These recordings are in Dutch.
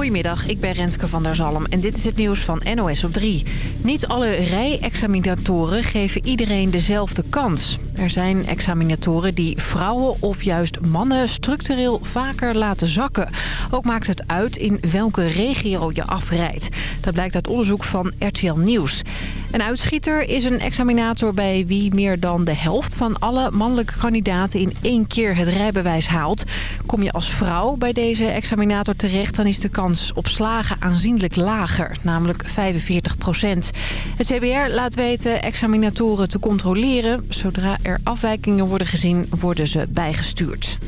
Goedemiddag, ik ben Renske van der Zalm en dit is het nieuws van NOS op 3. Niet alle rijexaminatoren geven iedereen dezelfde kans. Er zijn examinatoren die vrouwen of juist mannen structureel vaker laten zakken. Ook maakt het uit in welke regio je afrijdt. Dat blijkt uit onderzoek van RTL Nieuws. Een uitschieter is een examinator bij wie meer dan de helft van alle mannelijke kandidaten in één keer het rijbewijs haalt. Kom je als vrouw bij deze examinator terecht, dan is de kans op slagen aanzienlijk lager, namelijk 45 procent. Het CBR laat weten examinatoren te controleren. Zodra er afwijkingen worden gezien, worden ze bijgestuurd.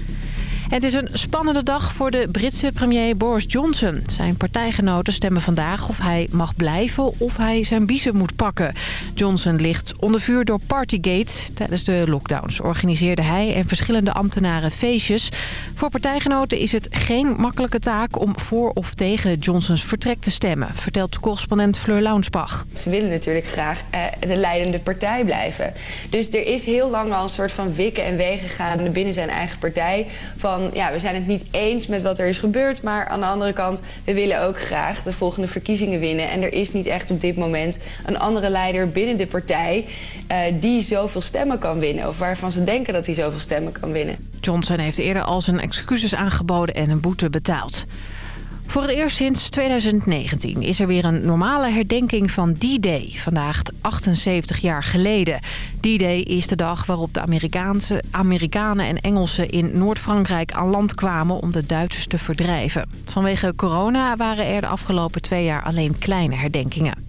Het is een spannende dag voor de Britse premier Boris Johnson. Zijn partijgenoten stemmen vandaag of hij mag blijven of hij zijn biezen moet pakken. Johnson ligt onder vuur door Partygate. Tijdens de lockdowns organiseerde hij en verschillende ambtenaren feestjes. Voor partijgenoten is het geen makkelijke taak om voor of tegen Johnsons vertrek te stemmen, vertelt correspondent Fleur Launsbach. Ze willen natuurlijk graag eh, de leidende partij blijven. Dus er is heel lang al een soort van wikken en wegen gegaan binnen zijn eigen partij van ja, we zijn het niet eens met wat er is gebeurd... maar aan de andere kant, we willen ook graag de volgende verkiezingen winnen. En er is niet echt op dit moment een andere leider binnen de partij... Uh, die zoveel stemmen kan winnen. Of waarvan ze denken dat hij zoveel stemmen kan winnen. Johnson heeft eerder al zijn excuses aangeboden en een boete betaald. Voor het eerst sinds 2019 is er weer een normale herdenking van D-Day. Vandaag 78 jaar geleden. D-Day is de dag waarop de Amerikaanse, Amerikanen en Engelsen in Noord-Frankrijk aan land kwamen om de Duitsers te verdrijven. Vanwege corona waren er de afgelopen twee jaar alleen kleine herdenkingen.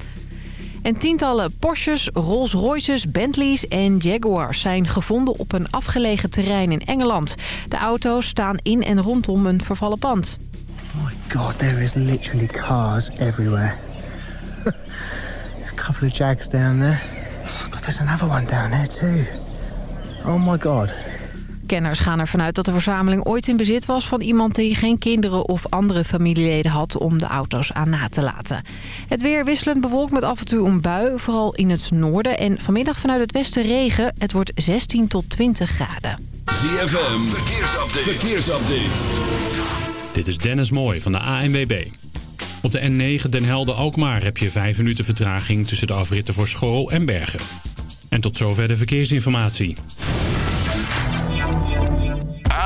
En tientallen Porsches, Rolls-Royces, Bentleys en Jaguars zijn gevonden op een afgelegen terrein in Engeland. De auto's staan in en rondom een vervallen pand. Oh god, there is literally cars everywhere. there's a couple of Jags down there. Oh god, there's another one down there too. Oh my god. Kenners gaan ervan uit dat de verzameling ooit in bezit was van iemand die geen kinderen of andere familieleden had om de auto's aan na te laten. Het weer wisselend bewolkt met af en toe een bui, vooral in het noorden. En vanmiddag vanuit het westen regen. Het wordt 16 tot 20 graden. ZFM, verkeersupdate. verkeersupdate. Dit is Dennis Mooij van de ANWB. Op de N9 Den Helder-Alkmaar heb je 5 minuten vertraging tussen de afritten voor school en bergen. En tot zover de verkeersinformatie.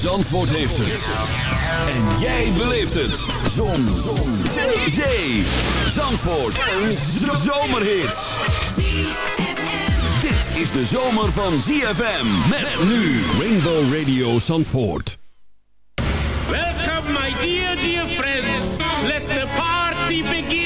Zandvoort heeft het. En jij beleeft het. Zon. Zon. Zee. Zee. Zandvoort. Een zomerhit. Dit is de zomer van ZFM. Met nu Rainbow Radio Zandvoort. Welcome my dear, dear friends. Let the party begin.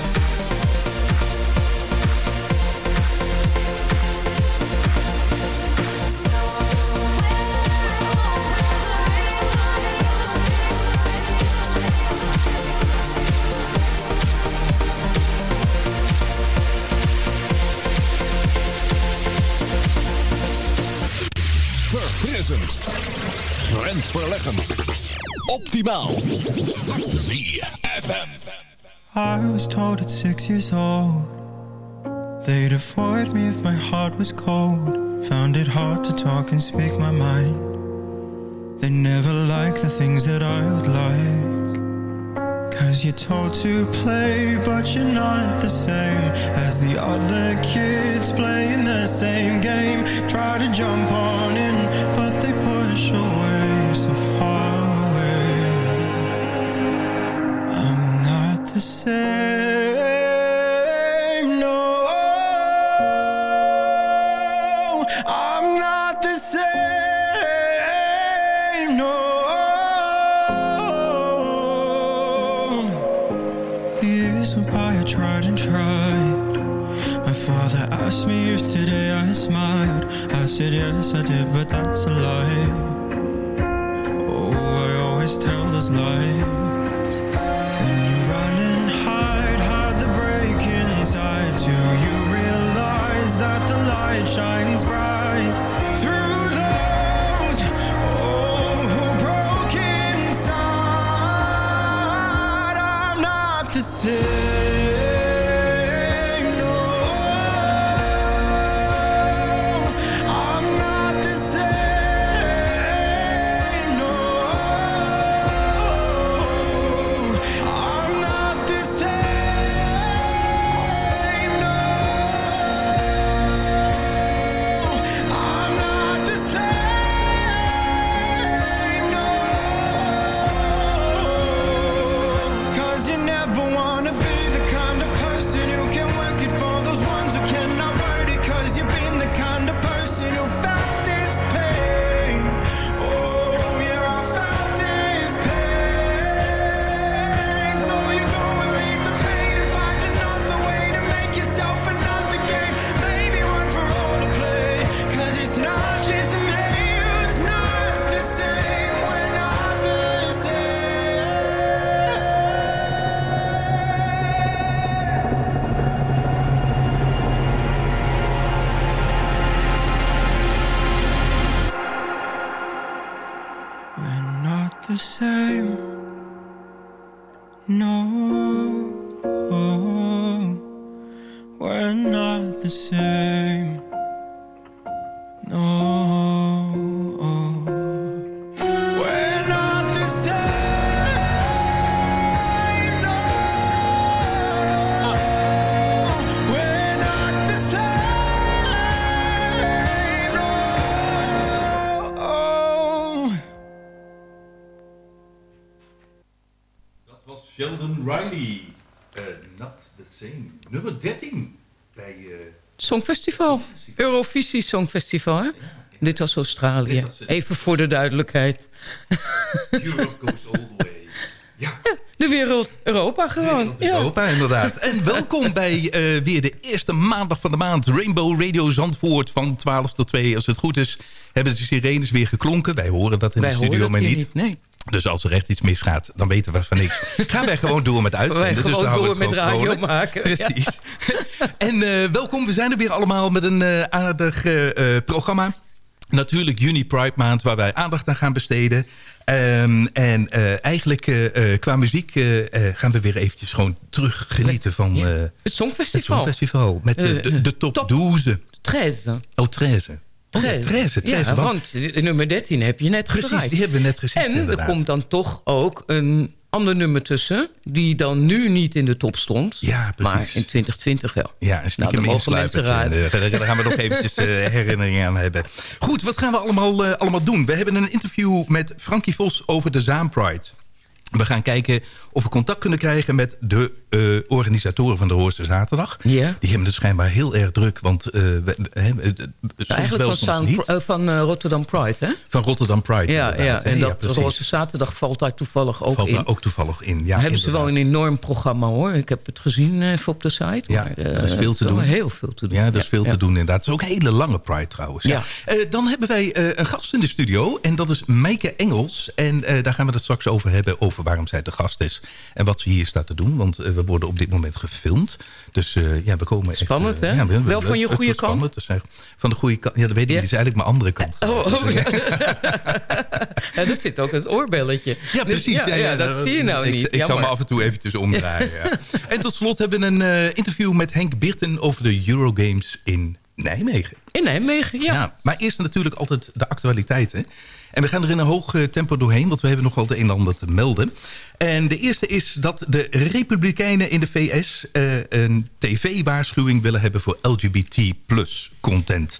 Optimaal. ZFM. I was told at six years old They'd avoid me if my heart was cold. Found it hard to talk and speak my mind. They never liked the things that I would like. Cause you're told to play But you're not the same. As the other kids playing the same game. Try to jump on in But they push away said yes, I did, but that's a lie. Riley. Eh, not the same. Nummer 13 bij... eh, Songfestival. Eurovisie Songfestival, hè? Dit was Australië. Even voor de duidelijkheid. Europe goes all the way. De wereld, Europa gewoon. Ja. Europa, inderdaad. En welkom bij eh, weer de eerste maandag van de maand. Rainbow Radio Zandvoort van 12 tot 2. Als het goed is, hebben de sirenes weer geklonken. Wij horen dat in Wij de studio, maar niet. niet, nee. Dus als er echt iets misgaat, dan weten we van niks. Gaan wij gewoon door met uitzenden. Wij dus gewoon door met radio maken, ja. Precies. en eh, welkom, we zijn er weer allemaal met een eh, aardig eh, programma. Natuurlijk juni Pride maand, waar wij aandacht aan gaan besteden. Ehm, en eh, eigenlijk eh, qua muziek gaan we weer eventjes gewoon terug genieten van Het Songfestival. het Songfestival. Met de, de, de top, 12. 13. Oh, 13. Oh, ja, 13, 13. Ja, want- nummer 13 heb je net Precies, gedraaid. die hebben we net gezien. En er komt dan toch ook een ander nummer tussen... die dan nu niet in de top stond. Ja, precies. Maar in 2020 wel. Ja, een Nou, stiekem mensen insluipertje. eh, Daar gaan we nog eventjes eh, herinneringen aan hebben. Goed, wat gaan we allemaal, eh, allemaal doen? We hebben een interview met Frankie Vos over de Zaam Pride. We gaan kijken of we contact kunnen krijgen met de eh, organisatoren van de Hoorste Zaterdag. Ja. Die hebben het schijnbaar heel erg druk, want we, soms Eigenlijk wel, van, niet. eh, van Rotterdam Pride, hè? Van Rotterdam Pride. Ja, inderdaad, ja, en Ja, dat. Roze Zaterdag valt daar toevallig ook Valt in. daar ook toevallig in. Ja, hebben ze wel een enorm programma, hoor. Ik heb het gezien even op de site. Ja, maar, er is veel te doen. Heel veel te doen. Ja, er is veel ja. te doen inderdaad. Het is ook een hele lange Pride trouwens. Ja. Ja. Dan hebben wij een gast in de studio. En dat is Meike Engels. En daar gaan we het straks over hebben. Over waarom zij de gast is. En wat ze hier staat te doen. Want eh, we worden op dit moment gefilmd. Dus eh, ja, we komen Spannend, echt... eh, hè? ja, we- we- Wel van je goede kant? spannend. Dus, van de goede kant. Ja, dat weet ik niet. Is eigenlijk mijn andere kant. Oh, Dus, oh, ja. ja, er zit ook het oorbelletje. Ja, Dus precies. ja, ja, dat zie je nou ik, niet. Ik zal Jammer. me af en toe eventjes omdraaien. ja. En tot slot hebben we een interview met Henk Birten... over de Eurogames in Nijmegen. In Nijmegen, ja. maar eerst natuurlijk altijd de actualiteiten. En we gaan er in een hoog eh, tempo doorheen... want we hebben nog wel de een en ander te melden. En de eerste is dat de Republikeinen in de VS... eh, een tv-waarschuwing willen hebben voor LGBT plus content.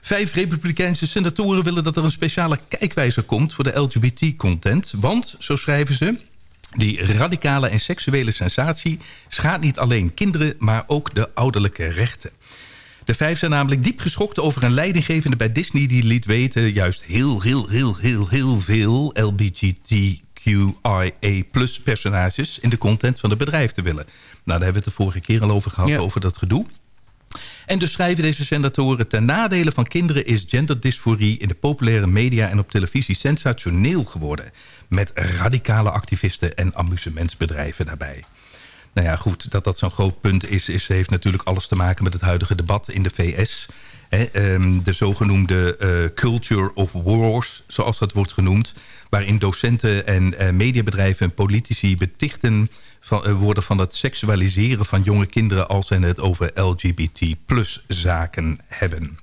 Vijf Republikeinse senatoren willen dat er een speciale kijkwijzer komt... voor de LGBT-content. Want, zo schrijven ze... Die radicale en seksuele sensatie schaadt niet alleen kinderen... maar ook de ouderlijke rechten. De vijf zijn namelijk diep geschokt over een leidinggevende bij Disney... die liet weten juist heel, heel, heel, heel, heel veel LBGTQIA plus personages... in de content van het bedrijf te willen. Nou, daar hebben we het de vorige keer al over gehad, Ja. over dat gedoe. En dus schrijven deze senatoren... ten nadele van kinderen is genderdysforie in de populaire media en op televisie sensationeel geworden. Met radicale activisten en amusementsbedrijven daarbij. Nou ja, goed, dat dat zo'n groot punt is, is... heeft natuurlijk alles te maken met het huidige debat in de VS... Ehm, de zogenoemde uh, culture of wars, zoals dat wordt genoemd... waarin docenten en uh, mediabedrijven en politici betichten van, uh, worden van het seksualiseren van jonge kinderen... als ze het over LGBT plus zaken hebben.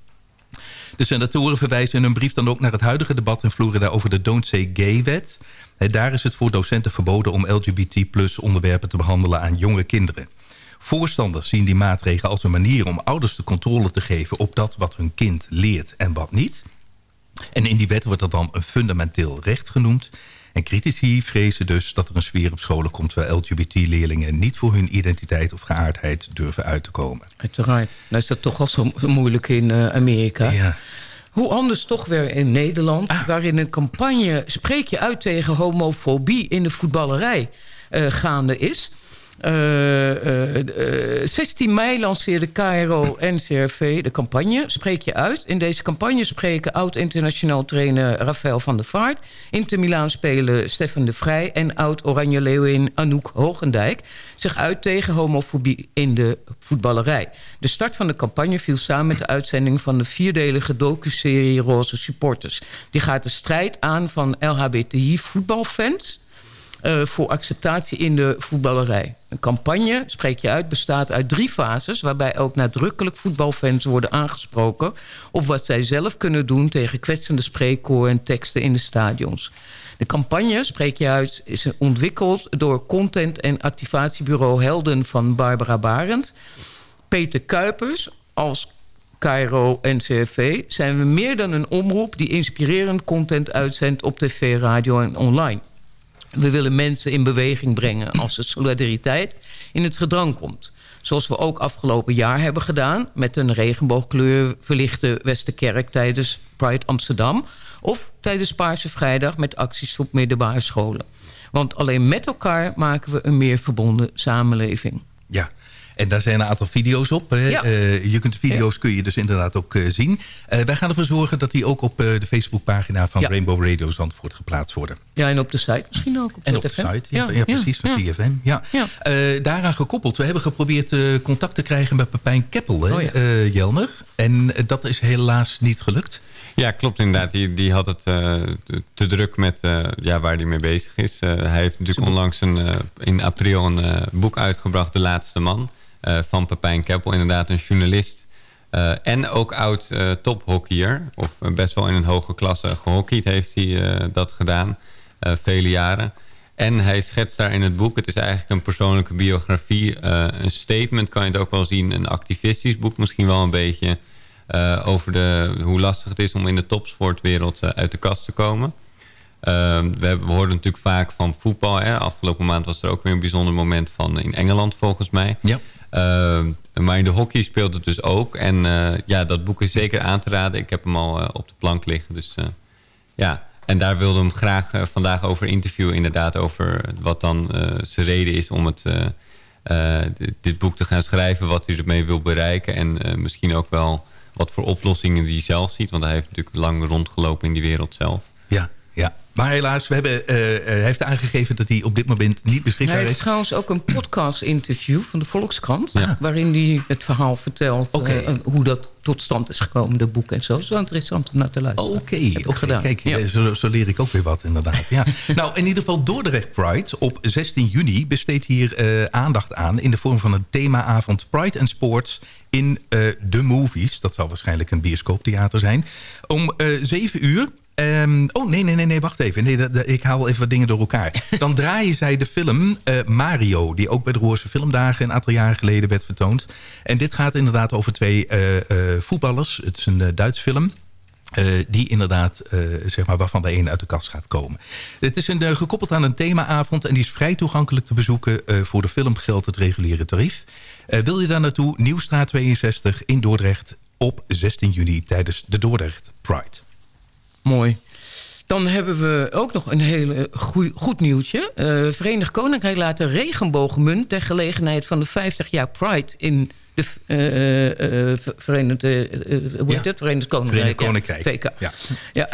De senatoren verwijzen in hun brief dan ook naar het huidige debat in Florida... over de Don't Say Gay-wet. Daar is het voor docenten verboden om LGBT plus onderwerpen te behandelen aan jonge kinderen. Voorstanders zien die maatregelen als een manier om ouders de controle te geven... op dat wat hun kind leert en wat niet. En in die wet wordt dat dan een fundamenteel recht genoemd. En critici vrezen dus dat er een sfeer op scholen komt... waar LGBT-leerlingen niet voor hun identiteit of geaardheid durven uit te komen. Uiteraard. Nou is dat toch al zo moeilijk in uh, Amerika. Ja. Hoe anders toch weer in Nederland... Ah. waarin een campagne spreek je uit tegen homofobie in de voetballerij uh, gaande is... Uh, uh, 16 mei lanceerde KRO NCRV de campagne Spreek je uit. In deze campagne spreken oud-internationaal trainer Rafael van der Vaart... Inter Milaan spelen Stefan de Vrij... en oud-Oranje Leeuwin Anouk Hogendijk... zich uit tegen homofobie in de voetballerij. De start van de campagne viel samen met de uitzending... van de vierdelige docuserie Roze Supporters. Die gaat de strijd aan van LHBTI-voetbalfans uh, voor acceptatie in de voetballerij. Een campagne, spreek je uit, bestaat uit drie fases... waarbij ook nadrukkelijk voetbalfans worden aangesproken... op wat zij zelf kunnen doen tegen kwetsende spreekkoor en teksten in de stadions. De campagne, spreek je uit, is ontwikkeld door content- en activatiebureau Helden van Barbara Barend. Peter Kuipers als Cairo en CFV zijn we meer dan een omroep... die inspirerend content uitzendt op tv, radio en online. We willen mensen in beweging brengen als de solidariteit in het gedrang komt. Zoals we ook afgelopen jaar hebben gedaan... met een regenboogkleur verlichte Westerkerk tijdens Pride Amsterdam... of tijdens Paarse Vrijdag met acties op middelbare scholen. Want alleen met elkaar maken we een meer verbonden samenleving. Ja, en daar zijn een aantal video's op. Ja. Uh, je kunt de video's ja. kun je dus inderdaad ook uh, zien. Uh, wij gaan ervoor zorgen dat die ook op de Facebookpagina van ja. Rainbow Radio Zandvoort geplaatst worden. Ja, en op de site misschien ook. Op en op de site, ja, ja, precies, van CFM. Ja. daaraan gekoppeld, we hebben geprobeerd contact te krijgen met Pepijn Keppel, hè, oh, Jelmer. En dat is helaas niet gelukt. Ja, klopt inderdaad. Die, die had het uh, te druk met uh, ja, waar hij mee bezig is. Uh, hij heeft natuurlijk onlangs een, in april een boek uitgebracht, De Laatste Man. Van Pepijn Keppel, inderdaad een journalist. en ook oud tophockeyer. Of best wel in een hoge klasse gehockeyd heeft hij dat gedaan. vele jaren. En hij schetst daar in het boek, het is eigenlijk een persoonlijke biografie. een statement kan je het ook wel zien. Een activistisch boek misschien wel een beetje... Uh, over de, hoe lastig het is om in de topsportwereld uh, uit de kast te komen. Uh, we, we hoorden natuurlijk vaak van voetbal. Hè. Afgelopen maand was er ook weer een bijzonder moment van in Engeland volgens mij. Ja. Maar in de hockey speelt het dus ook. En ja, dat boek is zeker aan te raden. Ik heb hem al op de plank liggen. Dus ja, en daar wilde hem graag vandaag over interviewen. Inderdaad over wat dan zijn reden is om het, dit boek te gaan schrijven. Wat hij ermee wil bereiken. En misschien ook wel wat voor oplossingen die hij zelf ziet. Want hij heeft natuurlijk lang rondgelopen in die wereld zelf. Ja, ja. Maar helaas, we hebben, uh, hij heeft aangegeven dat hij op dit moment niet beschikbaar is. Hij heeft trouwens ook een podcast-interview van de Volkskrant... Ja. waarin hij het verhaal vertelt okay. uh, hoe dat tot stand is gekomen, de boek en zo. Dat is wel interessant om naar te luisteren. Oké, okay, okay. kijk, ja. zo, zo, leer ik ook weer wat inderdaad. Ja. nou, in ieder geval Dordrecht Pride op 16 juni besteedt hier uh, aandacht aan... in de vorm van een themaavond Pride and Sports in de movies. Dat zal waarschijnlijk een bioscooptheater zijn. Om 7 uur Um, oh, nee, nee, nee, nee, wacht even. Nee, dat, dat, ik haal even wat dingen door elkaar. Dan draaien zij de film uh, Mario... die ook bij de Roorse Filmdagen een aantal jaren geleden werd vertoond. En dit gaat inderdaad over twee uh, uh, voetballers. Het is een Duits film... Uh, die inderdaad, uh, zeg maar, waarvan de een uit de kast gaat komen. Het is een, uh, gekoppeld aan een themaavond... en die is vrij toegankelijk te bezoeken. voor de film geldt het reguliere tarief. wil je daar naartoe? Nieuwstraat 62 in Dordrecht op 16 juni... tijdens de Dordrecht Pride. Mooi. Dan hebben we ook nog een hele goed nieuwtje. Uh, Verenigd Koninkrijk laat de regenboogmunt... ter gelegenheid van de 50 jaar Pride in de uh, uh, Verenigde, hoe heet het? Verenigd Koninkrijk. Verenigd Koninkrijk. VK. Ja. ja.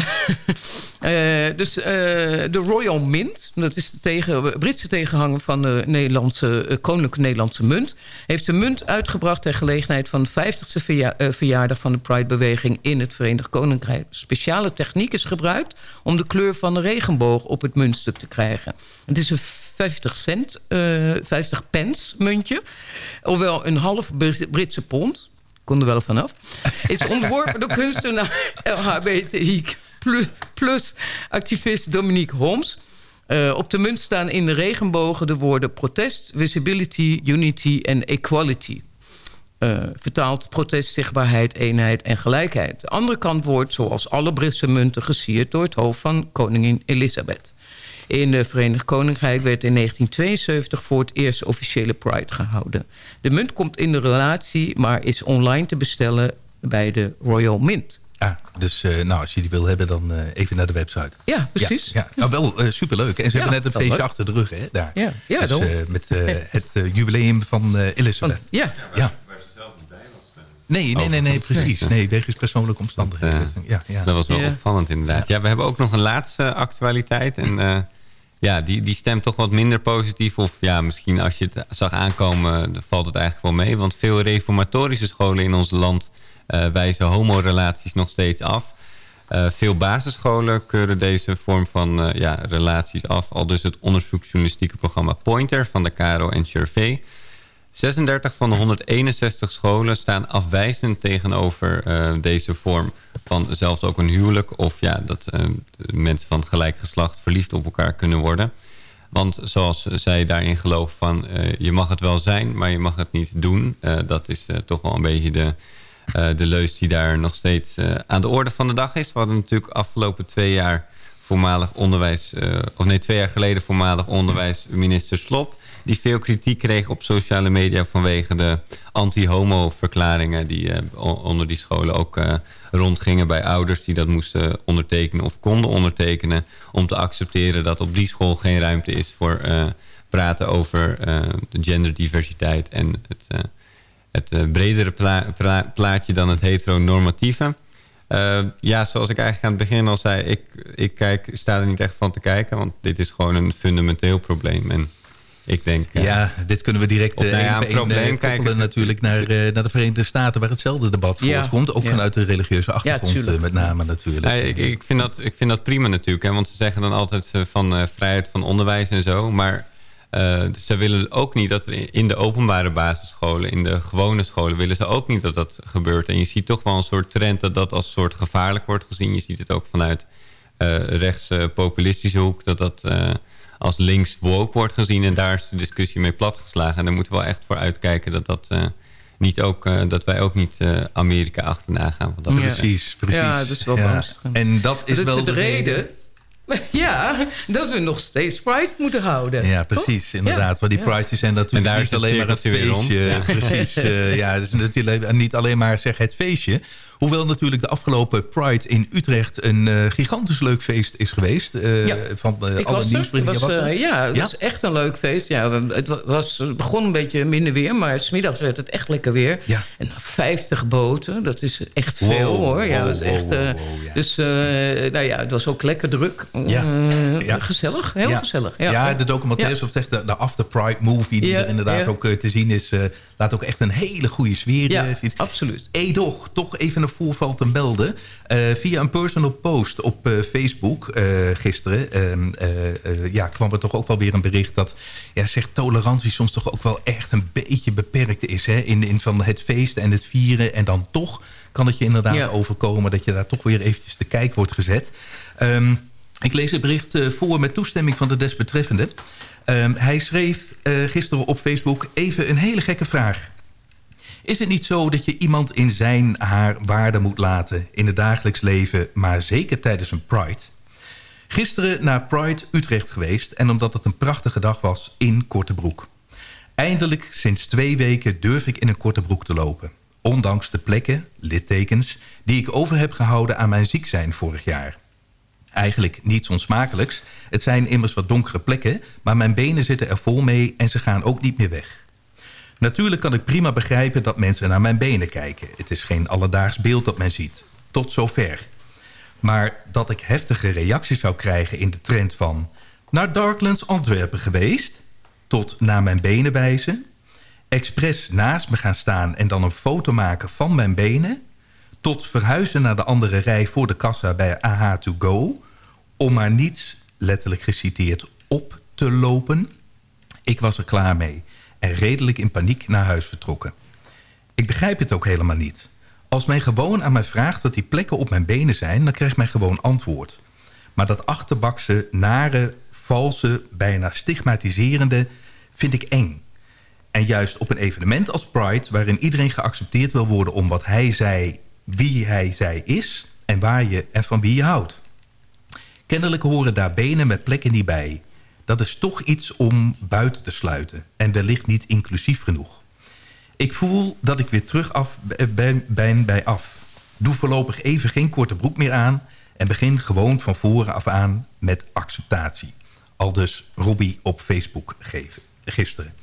dus de Royal Mint, dat is de tegen, Britse tegenhanger van de Nederlandse, Koninklijke Nederlandse Munt... heeft de munt uitgebracht ter gelegenheid van de 50ste verja verjaardag van de Pride-beweging in het Verenigd Koninkrijk. Speciale techniek is gebruikt om de kleur van de regenboog op het muntstuk te krijgen. Het is een 50 cent, uh, 50 pence muntje. Ofwel een half Britse pond. Kon er wel vanaf. Is ontworpen door kunstenaar LHBTI plus, plus activist Dominique Holmes. Uh, op de munt staan in de regenbogen de woorden protest, visibility, unity en equality. Uh, vertaald protest, zichtbaarheid, eenheid en gelijkheid. De andere kant wordt, zoals alle Britse munten, gesierd door het hoofd van koningin Elisabeth. In het Verenigd Koninkrijk werd in 1972 voor het eerst officiële Pride gehouden. De munt komt in de relatie, maar is online te bestellen bij de Royal Mint. Ah, dus uh, nou, als je die wil hebben, dan uh, even naar de website. Ja, precies. Ja, ja. Nou, wel uh, superleuk. En ze ja, hebben net een feestje leuk. achter de rug, hè, daar. Ja, ja dus, met het jubileum van Elizabeth. Van, ja. ja. Nee, nee, nee, nee, precies. Nee, wegens persoonlijke omstandigheden. Dat, ja, ja. dat was wel opvallend inderdaad. Ja, we hebben ook nog een laatste actualiteit. En eh, ja, die, die stemt toch wat minder positief. Of ja, misschien als je het zag aankomen, dan valt het eigenlijk wel mee. Want veel reformatorische scholen in ons land eh, wijzen homorelaties nog steeds af. Eh, veel basisscholen keuren deze vorm van eh, ja, relaties af. Al dus het onderzoeksjournalistieke programma Pointer van de Caro en Chervé. 36 van de 161 scholen staan afwijzend tegenover uh, deze vorm van zelfs ook een huwelijk... of ja, dat uh, mensen van gelijk geslacht verliefd op elkaar kunnen worden. Want zoals zij daarin geloven van... Uh, je mag het wel zijn, maar je mag het niet doen. dat is toch wel een beetje de, de leus die daar nog steeds aan de orde van de dag is. We hadden natuurlijk afgelopen twee jaar voormalig onderwijs... of nee, twee jaar geleden voormalig onderwijsminister Slop die veel kritiek kreeg op sociale media vanwege de anti-homo-verklaringen die uh, onder die scholen ook uh, rondgingen bij ouders die dat moesten ondertekenen of konden ondertekenen om te accepteren dat op die school geen ruimte is voor uh, praten over de genderdiversiteit en het, het bredere pla pla plaatje dan het heteronormatieve. ja, zoals ik eigenlijk aan het begin al zei, ik, ik kijk, sta er niet echt van te kijken, want dit is gewoon een fundamenteel probleem en ik denk... Uh, ja, dit kunnen we direct nou ja, een probleem kijken natuurlijk naar, uh, naar de Verenigde Staten... waar hetzelfde debat Ja, voortkomt. Ook ja. vanuit de religieuze achtergrond met name natuurlijk. Ik, ik, vind dat, ik vind dat prima natuurlijk. Hè, want ze zeggen dan altijd van uh, vrijheid van onderwijs en zo. Maar uh, ze willen ook niet dat er in de openbare basisscholen... in de gewone scholen willen ze ook niet dat dat gebeurt. En je ziet toch wel een soort trend dat dat als soort gevaarlijk wordt gezien. Je ziet het ook vanuit uh, rechts populistische hoek... dat dat als links woke wordt gezien. En daar is de discussie mee platgeslagen. En daar moeten we wel echt voor uitkijken dat, dat, uh, niet ook, uh, dat wij ook niet uh, Amerika achterna gaan. Want dat ja. Precies, precies. Ja, dat is wel ja. En dat is dat wel is de reden... Ja, dat we nog steeds Pride moeten houden. Ja, precies, toch? inderdaad. Want die Prides zijn natuurlijk niet alleen maar het feestje. Ja. Precies, uh, ja, het is natuurlijk niet alleen maar zeg het feestje. Hoewel natuurlijk de afgelopen Pride in Utrecht een uh, gigantisch leuk feest is geweest. Uh, ja. Van uh, ik alle was ja, het was echt een leuk feest. Ja, het, was, het begon een beetje minder weer, maar smiddags werd het echt lekker weer. Ja. En 50 boten, dat is echt wow, veel hoor. Wow, ja, dat is wow, echt, ja. Dus nou ja, het was ook lekker druk. Ja. ja. Gezellig, heel ja. gezellig. Ja, ja de documentaire, of zeg, de, de After Pride movie... die er inderdaad ook te zien is... laat ook echt een hele goede sfeer. Ja, absoluut. Edoch, toch even een voorval te melden. Uh, via een personal post op uh, Facebook uh, gisteren... ja, kwam er toch ook wel weer een bericht dat ja, zeg, tolerantie soms toch ook wel echt een beetje beperkt is. Hè? In, in van het feest en het vieren. En dan toch kan het je inderdaad ja. overkomen dat je daar toch weer eventjes te kijk wordt gezet. Um, ik lees het bericht voor met toestemming van de desbetreffende. Um, hij schreef gisteren op Facebook even een hele gekke vraag. Is het niet zo dat je iemand in zijn haar waarde moet laten... in het dagelijks leven, maar zeker tijdens een Pride? Gisteren naar Pride Utrecht geweest... en omdat het een prachtige dag was in korte broek. Eindelijk sinds twee weken durf ik in een korte broek te lopen. Ondanks de plekken, littekens... die ik over heb gehouden aan mijn ziek zijn vorig jaar. Eigenlijk niets onsmakelijks. Het zijn immers wat donkere plekken... maar mijn benen zitten er vol mee en ze gaan ook niet meer weg. Natuurlijk kan ik prima begrijpen dat mensen naar mijn benen kijken. Het is geen alledaags beeld dat men ziet. Tot zover. Maar dat ik heftige reacties zou krijgen in de trend van... naar Darklands Antwerpen geweest... tot naar mijn benen wijzen... expres naast me gaan staan en dan een foto maken van mijn benen... tot verhuizen naar de andere rij voor de kassa bij AH2Go... om maar niets, letterlijk geciteerd, op te lopen... Ik was er klaar mee en redelijk in paniek naar huis vertrokken. Ik begrijp het ook helemaal niet. Als men gewoon aan mij vraagt wat die plekken op mijn benen zijn... dan krijgt men gewoon antwoord. Maar dat achterbakse, nare, valse, bijna stigmatiserende vind ik eng. En juist op een evenement als Pride... waarin iedereen geaccepteerd wil worden om wat hij zei... wie hij zij is en waar je en van wie je houdt. Kennelijk horen daar benen met plekken niet bij dat is toch iets om buiten te sluiten. En wellicht niet inclusief genoeg. Ik voel dat ik weer terug af ben, ben bij af. Doe voorlopig even geen korte broek meer aan... en begin gewoon van voren af aan met acceptatie. Al dus Robbie op Facebook geven, gisteren.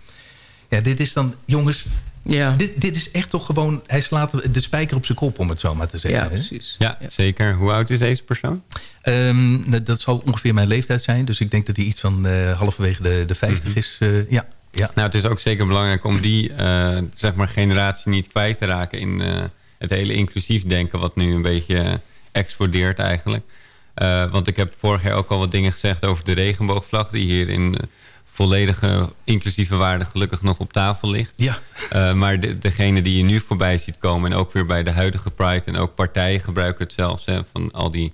Ja, dit is dan, jongens... Ja. Dit, dit is echt toch gewoon... Hij slaat de spijker op zijn kop, om het zo maar te zeggen. Ja, precies. Ja, zeker. Hoe oud is deze persoon? Um, dat zal ongeveer mijn leeftijd zijn. Dus ik denk dat hij iets van uh, halverwege de, de 50 mhm. is. Uh, ja. Ja. Nou, het is ook zeker belangrijk om die uh, zeg maar generatie niet kwijt te raken... in het hele inclusief denken wat nu een beetje explodeert eigenlijk. want ik heb vorig jaar ook al wat dingen gezegd over de regenboogvlag... die hier in volledige inclusieve waarde gelukkig nog op tafel ligt. Ja. Uh, maar de, degene die je nu voorbij ziet komen... en ook weer bij de huidige Pride... en ook partijen gebruiken het zelfs... Hè, van al die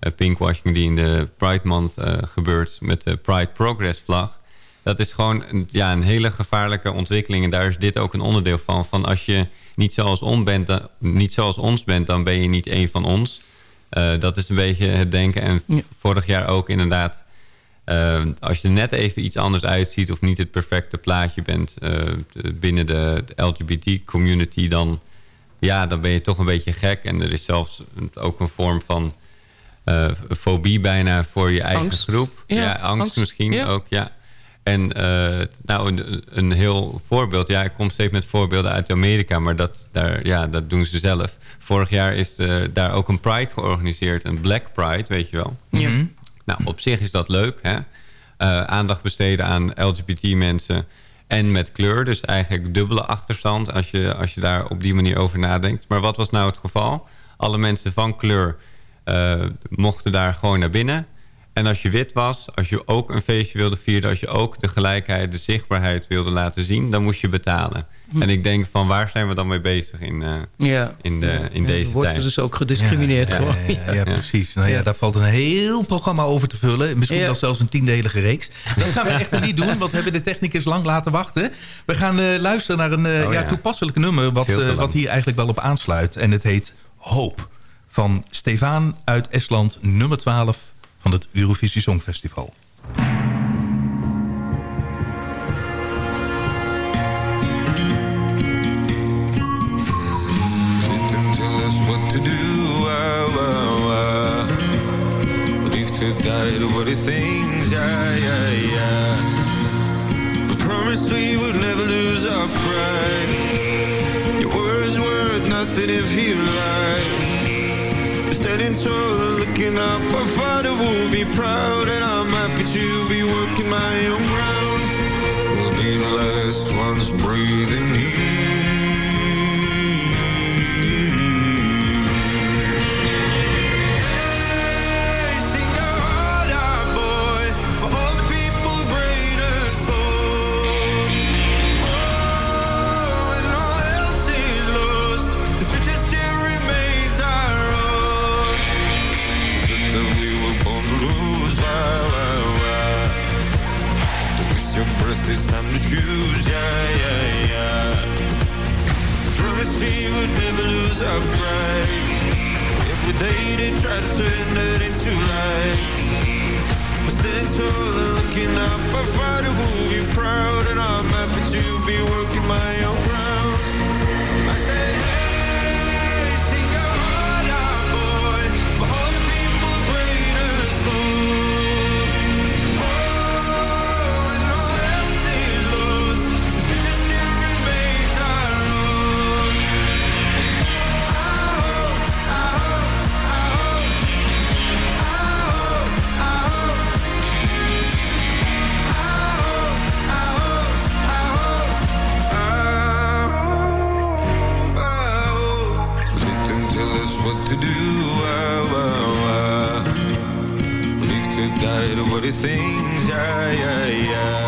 uh, pinkwashing die in de Pride Month uh, gebeurt... met de Pride Progress vlag. Dat is gewoon een, ja, een hele gevaarlijke ontwikkeling. En daar is dit ook een onderdeel van. Van als je niet zoals, on bent, dan, niet zoals ons bent... dan ben je niet één van ons. dat is een beetje het denken. En vorig jaar ook inderdaad uh, als je er net even iets anders uitziet... of niet het perfecte plaatje bent uh, binnen de, de LGBT-community... Dan, ja, dan ben je toch een beetje gek. En er is zelfs ook een vorm van uh, fobie bijna voor je eigen groep. Ja, angst, misschien ook, ja. En nou, een, een, heel voorbeeld. Ja, ik kom steeds met voorbeelden uit Amerika... maar dat, daar, ja, dat doen ze zelf. Vorig jaar is de, daar ook een Pride georganiseerd. Een Black Pride, weet je wel. Ja. Mhm. Nou, op zich is dat leuk. Hè? Uh, aandacht besteden aan LGBT-mensen en met kleur. Dus eigenlijk dubbele achterstand als je, als je daar op die manier over nadenkt. Maar wat was nou het geval? Alle mensen van kleur uh, mochten daar gewoon naar binnen. En als je wit was, als je ook een feestje wilde vieren... als je ook de gelijkheid, de zichtbaarheid wilde laten zien... dan moest je betalen. Hm. En ik denk van waar zijn we dan mee bezig in, uh, ja. in, de, in deze tijd? Wordt dus ook gediscrimineerd ja, gewoon. Ja, precies. Nou ja, daar valt een heel programma over te vullen. Misschien wel zelfs een tiendelige reeks. Dat gaan we echt niet doen, want we hebben de technicus lang laten wachten. We gaan uh, luisteren naar een uh, oh, ja. toepasselijk nummer... Wat, wat hier eigenlijk wel op aansluit. En het heet Hoop. Van Stefan uit Estland, nummer 12 van het Eurovisie Songfestival. guide what he thinks, yeah, yeah, yeah. We promised we would never lose our pride. Your words worth nothing if you lie. Standing tall, looking up, our father will be proud, and I'm happy to be working my own ground. We'll be the last ones breathing here. It's time to choose, yeah, yeah, yeah. Promise we would never lose our pride. Every day they try to turn it into lies. But standing tall and looking up, I fight it, will be proud, and I'm happy to be working my own ground. tired of all the things Yeah, yeah, yeah.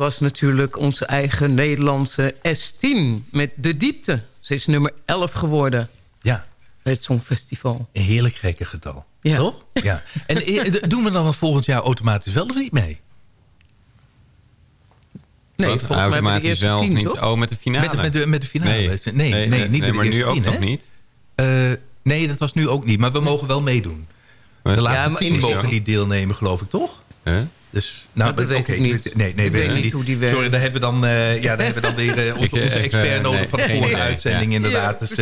was natuurlijk onze eigen Nederlandse S10 met De Diepte. Ze is nummer 11 geworden. Ja. Bij het Songfestival. Een heerlijk gekke getal. Ja. Toch? Ja. En eh, doen we dan volgend jaar automatisch wel of niet mee? Nee, Automatisch volgens mij wel, tien, niet. Oh, met de finale. Met, met, de, met de finale. Nee, nee, nee, nee, nee nee, maar nu ook nog niet. Eh, nee, dat was nu ook niet. Maar we mogen wel meedoen. De laatste ja, tien mogen niet deelnemen, geloof ik, toch? Dus, nou, dat weet ik niet. Nee, nee, Ik weet niet niet hoe die werkt. Sorry, daar hebben we dan, eh, ja, daar hebben we dan weer eh, onze, eh, onze expert nodig nee, van de vorige uitzending ja. inderdaad. Dus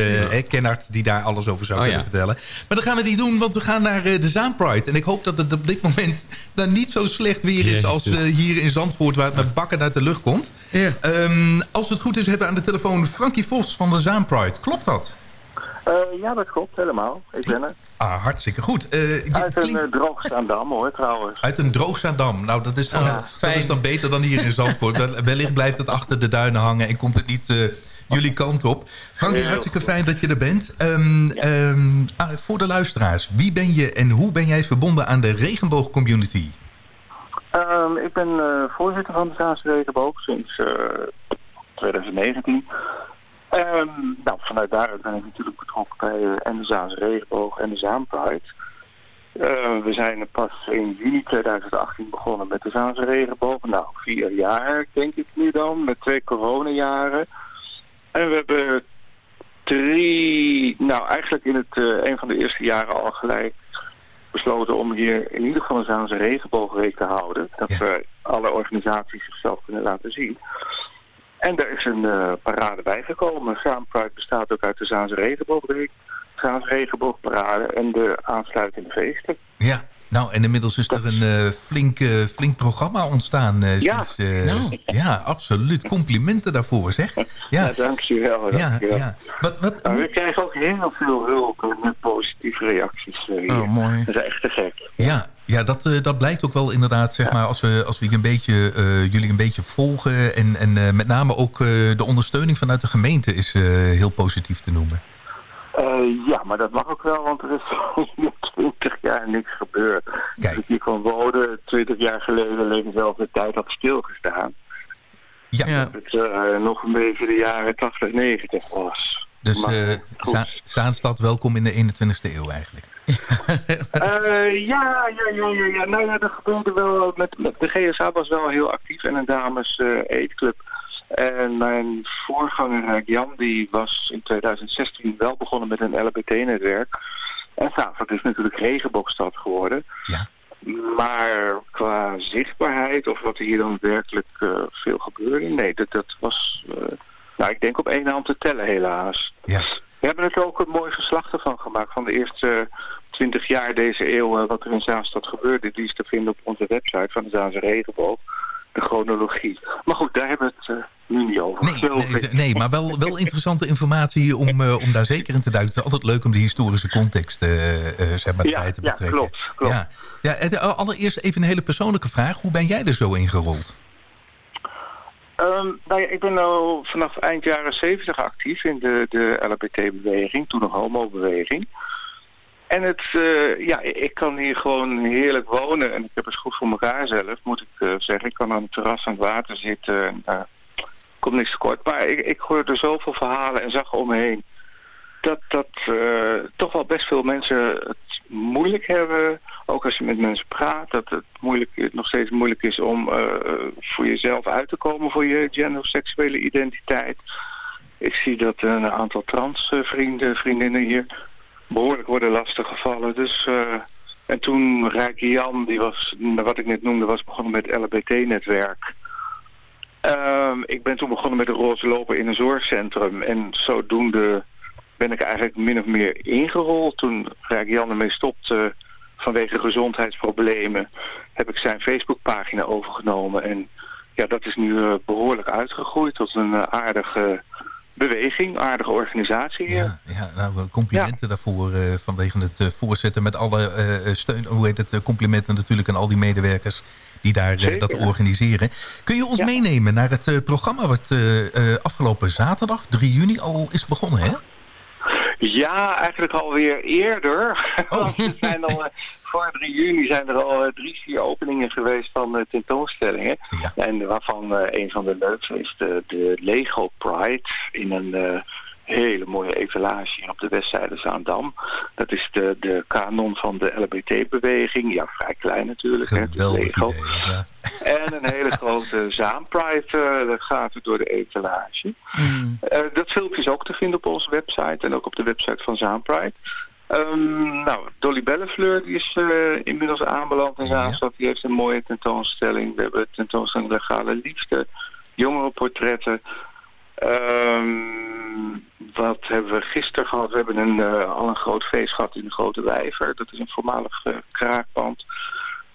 Kennard die daar alles over zou Oh, kunnen ja. vertellen. Maar dat gaan we niet doen, want we gaan naar de Zaanpride. En ik hoop dat het op dit moment dan niet zo slecht weer is Jezus. als hier in Zandvoort... waar het met bakken uit de lucht komt. Ja. Ehm, als het goed is, hebben we aan de telefoon Frankie Vos van de Zaanpride. Klopt dat? Eh, ja, dat klopt helemaal. Ik ben er. Ah, hartstikke goed. Eh, je Uit een uh, droogstaandam hoor, trouwens. Uit een droogzaandam. Nou, dat is, dan, Ja, dat is dan beter dan hier in Zandvoort. Wel- Wellicht blijft het achter de duinen hangen en komt het niet eh, jullie kant op. Frankie, hartstikke fijn dat je er bent. Ehm, ehm, ah, voor de luisteraars, wie ben je en hoe ben jij verbonden aan de regenboogcommunity? Ehm, ik ben eh, voorzitter van de Zaanse Regenboog sinds eh, 2019. Ehm, nou, vanuit daaruit ben ik natuurlijk betrokken bij eh, en de Zaanse Regenboog en de Zaanpride. Eh, we zijn pas in juni 2018 begonnen met de Zaanse Regenboog. Nou, vier jaar denk ik nu dan, met twee coronajaren. En we hebben drie, nou eigenlijk in het eh, een van de eerste jaren al gelijk besloten om hier in ieder geval een Zaanse regenboogweek te houden. Dat we alle organisaties zichzelf kunnen laten zien. En er is een eh, parade bijgekomen. Zaanpride bestaat ook uit de Zaanse regenboogweek, Zaanse regenboogparade en de aansluitende feesten. Ja, nou en inmiddels is er een eh, flink, eh, flink programma ontstaan. eh, Ja. sinds, eh, Nou. ja, absoluut. Complimenten daarvoor, zeg. Ja, Ja, dankjewel. ja, dankjewel. ja. Wat, wat, Maar we krijgen ook heel veel hulp en met positieve reacties. hier. Oh, mooi. Dat is echt te gek. Ja, ja dat, eh, dat blijkt ook wel inderdaad, zeg maar, als we, als we een beetje, eh, jullie een beetje volgen. En, en eh, met name ook eh, de ondersteuning vanuit de gemeente is eh, heel positief te noemen. Eh, ja, maar dat mag ook wel, want er is al 20 jaar niks gebeurd. Als ik hier kon wonen, 20 jaar geleden leek zelf de tijd had stilgestaan. Ja. Dat het eh, nog een beetje de jaren 80, 90 was. Dus Maar, eh, Zaanstad, welkom in de 21ste eeuw eigenlijk. Eh, ja, ja, ja, ja, ja. Nou ja, dat gebeurde wel. Met, met de GSA was wel heel actief en een dames eh, eetclub. En mijn voorganger Jan, die was in 2016 wel begonnen met een LBT-netwerk. En Zaanstad is natuurlijk regenboogstad geworden. Ja. Maar qua zichtbaarheid of wat er hier dan werkelijk veel gebeurde, nee, dat, dat was, nou ik denk op één hand te tellen helaas. Ja. We hebben er ook een mooi verslag ervan gemaakt van de eerste twintig jaar deze eeuw, eh, wat er in Zaanstad gebeurde. Die is te vinden op onze website van de Zaanse Regenboog, de chronologie. Maar goed, daar hebben we het eh, nu niet over. Nee, nee, maar wel, wel interessante informatie om, eh, om daar zeker in te duiken. Het is altijd leuk om de historische context eh, zeg maar, Ja, erbij te ja, betrekken. klopt, klopt. Ja, ja, en, allereerst even een hele persoonlijke vraag. Hoe ben jij er zo ingerold? Ehm, nou ja, ik ben nou vanaf eind jaren 70 actief in de, de LHBT-beweging, toen nog homo-beweging. En het, eh, ja, ik kan hier gewoon heerlijk wonen en ik heb het goed voor elkaar zelf, moet ik eh, zeggen. Ik kan aan het terras aan het water zitten en uh, komt niks tekort. Maar ik, ik hoorde zoveel verhalen en zag om me heen dat, dat toch wel best veel mensen het moeilijk hebben. Ook als je met mensen praat, dat het moeilijk, nog steeds moeilijk is om uh, voor jezelf uit te komen voor je gender of seksuele identiteit. Ik zie dat een aantal transvrienden, vriendinnen hier behoorlijk worden lastiggevallen. Dus, en toen Rijke Jan, die was, wat ik net noemde, was begonnen met het LBT-netwerk. Um, ik ben toen begonnen met de roze lopen in een zorgcentrum. En zodoende ben ik eigenlijk min of meer ingerold. Toen Rijk Jan ermee stopte vanwege gezondheidsproblemen... heb ik zijn Facebookpagina overgenomen. En ja, dat is nu uh, behoorlijk uitgegroeid tot een uh, aardige beweging, aardige organisatie. Ja, ja nou, complimenten ja. daarvoor uh, vanwege het voorzetten met alle steun... hoe heet het, complimenten natuurlijk aan al die medewerkers die daar dat organiseren. Kun je ons ja. meenemen naar het programma wat afgelopen zaterdag, 3 juni, al is begonnen, hè? Ja, eigenlijk alweer eerder. Oh. er zijn al, uh, voor 3 juni zijn er al uh, drie, vier openingen geweest van uh, tentoonstellingen. Ja. En waarvan een van de leukste is de, de Lego Pride in een hele mooie etalage hier op de westzijde Zaandam. Dat is de, de kanon van de LBT-beweging. Ja, vrij klein natuurlijk. Hè, Lego. Idee, ja. En een hele grote Zaanpride uh, dat gaat door de etalage. Mm. Uh, dat filmpje is ook te vinden op onze website en ook op de website van Zaanpride. Ehm, nou, Dolly Bellefleur die is eh, inmiddels aanbeland in Zaanstad. Die heeft een mooie tentoonstelling. We hebben tentoonstelling Legale Liefde, jongerenportretten. Ehm, wat hebben we gisteren gehad? We hebben een, eh, al een groot feest gehad in de Grote Wijver. Dat is een voormalig uh, kraakpand.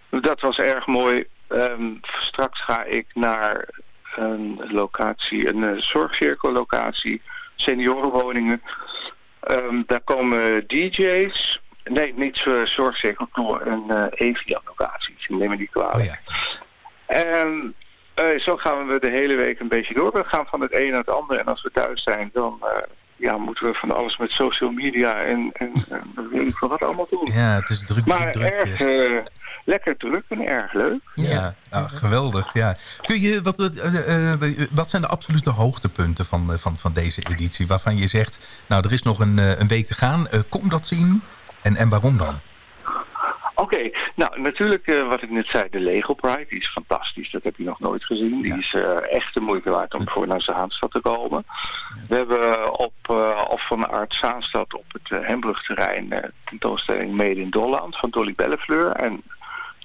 Dat was erg mooi. Ehm, straks ga ik naar een locatie, een uh, zorgcirkellocatie, seniorenwoningen. Um, daar komen DJ's. Nee, niet uh, zorgcirkel, een uh, Evian-locatie. Neem me niet kwalijk. Oh, ja. En uh, zo gaan we de hele week een beetje door. We gaan van het een naar het ander. En als we thuis zijn, dan uh, ja, moeten we van alles met social media en, en, en weet ik wat allemaal doen. Ja, het is druk, maar druk. erg uh, lekker druk en erg leuk. Ja, ja. geweldig. Ja. Kun je, wat, wat zijn de absolute hoogtepunten van, van, van deze editie? Waarvan je zegt, nou, er is nog een, een week te gaan. kom dat zien en, en waarom dan? Oké, okay. nou natuurlijk uh, wat ik net zei, de Lego Pride, die is fantastisch. Dat heb je nog nooit gezien. Die ja. is uh, echt de moeite waard om voor naar Zaanstad te komen. We hebben op, uh, of van Art Zaanstad op het Hembrugterrein tentoonstelling Made in Dolland van Dolly Bellefleur. En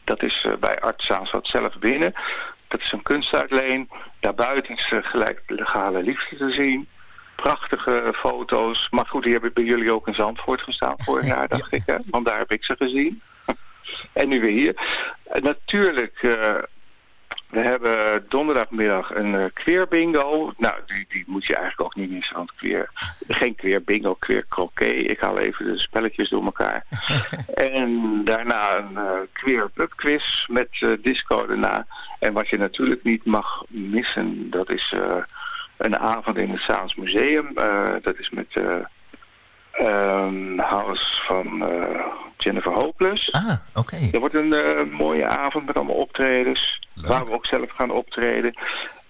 dat is bij Art Zaanstad zelf binnen. Dat is een kunstuitleen. Daarbuiten is gelijk de legale liefde te zien prachtige foto's. Maar goed, die hebben bij jullie ook in Zandvoort gestaan vorig jaar, dacht ik. Hè? Want daar heb ik ze gezien. En nu weer hier. Uh, natuurlijk, uh, we hebben donderdagmiddag een uh, queer bingo. Nou, die, die moet je eigenlijk ook niet missen, want queer, geen queer bingo, queer croquet. Ik haal even de spelletjes door elkaar. en daarna een queer pubquiz met disco daarna. En wat je natuurlijk niet mag missen, dat is een avond in het Zaans Museum. dat is met... Um, House van uh, Jennifer Hopeless. Ah, oké. Okay. Er wordt een uh, mooie avond met allemaal optredens. Leuk. Waar we ook zelf gaan optreden.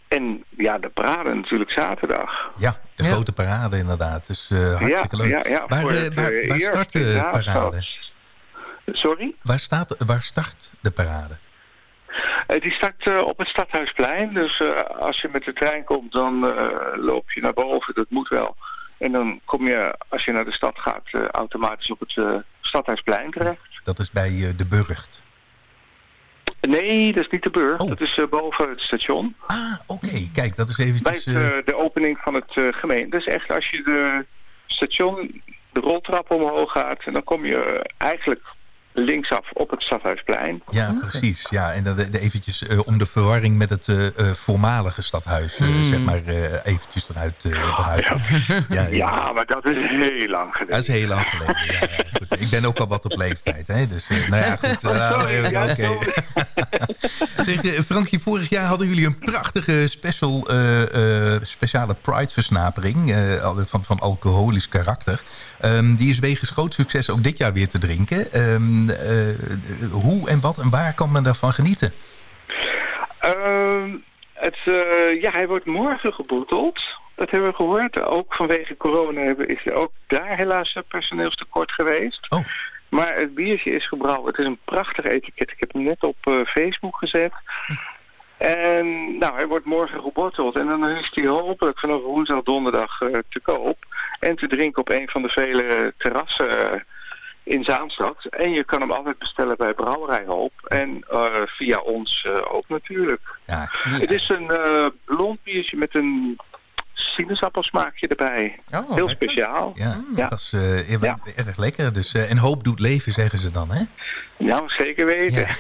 En ja, de parade natuurlijk zaterdag. Ja, de ja. grote parade inderdaad. Dus uh, hartstikke ja, leuk. Ja, ja, waar, het, waar, waar start de parade? Sorry? Waar, staat, waar start de parade? die start op het Stadhuisplein. Dus als je met de trein komt, dan loop je naar boven. Dat moet wel. En dan kom je, als je naar de stad gaat, uh, automatisch op het uh, Stadhuisplein terecht. Dat is bij uh, de Burgt? Nee, dat is niet de Burgt. Oh. Dat is boven het station. Ah, oké. Okay. Kijk, dat is eventjes... Bij het, de opening van het gemeente. Dus echt, als je de station, de roltrap omhoog gaat... dan kom je eigenlijk linksaf op het Stadhuisplein. Ja, precies. Ja, en dan eventjes uh, om de verwarring met het uh, uh, voormalige stadhuis, mm. zeg maar, eventjes eruit. Ja. Ja, ja. ja, maar dat is heel lang geleden. Dat is heel lang geleden, ja. Goed. Ik ben ook al wat op leeftijd, hè. Dus, nou ja, goed. Oh, Oké. Okay. zeg, Frankie, vorig jaar hadden jullie een prachtige special, speciale Pride-versnapering van, van alcoholisch karakter. Um, die is wegens groot succes ook dit jaar weer te drinken. Um, uh, hoe en wat en waar kan men daarvan genieten? Uh, het, uh, ja, hij wordt morgen geboeteld. Dat hebben we gehoord. Ook vanwege corona is er ook daar helaas personeelstekort geweest. Oh. Maar het biertje is gebrouwen. Het is een prachtig etiket. Ik heb hem net op uh, Facebook gezet. En nou, hij wordt morgen gebotteld. En dan is hij hopelijk vanaf woensdag, donderdag uh, te koop. En te drinken op een van de vele terrassen in Zaanstad. En je kan hem altijd bestellen bij Brouwerij Hoop. En uh, via ons ook natuurlijk. Ja. Het is een blond biertje met een sinaasappelsmaakje erbij. Oh, Heel speciaal. Ja, ja. dat is uh, erg, ja. erg lekker. Dus, uh, en hoop doet leven, zeggen ze dan, hè? Nou, zeker weten. Ja.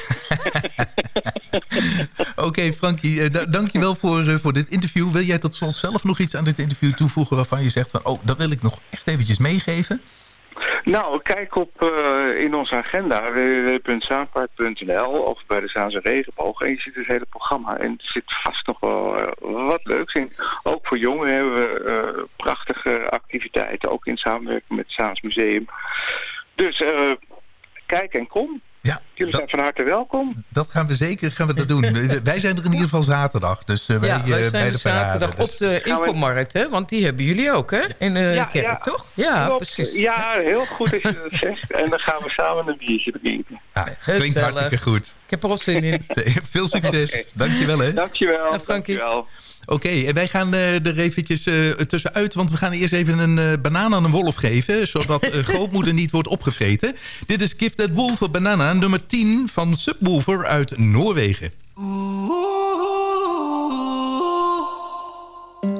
Oké, okay, Frankie, uh, dank je wel voor, voor dit interview. Wil jij tot slot zelf nog iets aan dit interview toevoegen... waarvan je zegt van, oh, dat wil ik nog echt eventjes meegeven? Nou, kijk op uh, in onze agenda www.zaanpaard.nl of bij de Zaanse Regenboog en je ziet het hele programma. En er zit vast nog wel uh, wat leuks in. Ook voor jongeren hebben we uh, prachtige activiteiten, ook in samenwerking met het Zaans Museum. Dus kijk en kom. Ja, Jullie dat, zijn van harte welkom. Dat gaan we zeker gaan we dat doen. wij zijn er in ieder geval zaterdag. Dus uh, ja, bij, wij zijn bij de zaterdag parade, op de infomarkt, hè? Want die hebben jullie ook, hè? In uh, ja, kerk, ja, toch? Ja, klopt. precies. Ja, heel goed dat je dat zegt. En dan gaan we samen een biertje drinken. Ja, klinkt hartstikke goed. Ik heb er al zin in. Veel succes. Okay. Dankjewel, hè? Dankjewel. Dankjewel. Oké, en wij gaan eh, er eventjes eh, tussenuit... want we gaan eerst even een eh, banaan aan een wolf geven... zodat eh, grootmoeder niet wordt opgevreten. Dit is Gift That Wolf a Banana, nummer 10 van Subwoofer uit Noorwegen.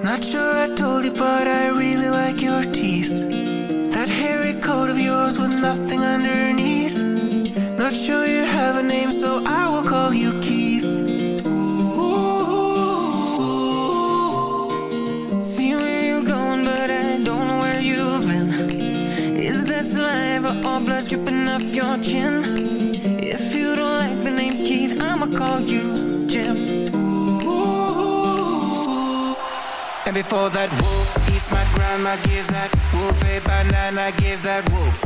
Not sure I told you, but I really like your teeth. That hairy coat of yours with nothing underneath. Not sure you have a name, so I will call you saliva or blood dripping off your chin? If you don't like the name Keith, I'ma call you Jim. And before that wolf eats my grandma, give that wolf a banana, give that wolf.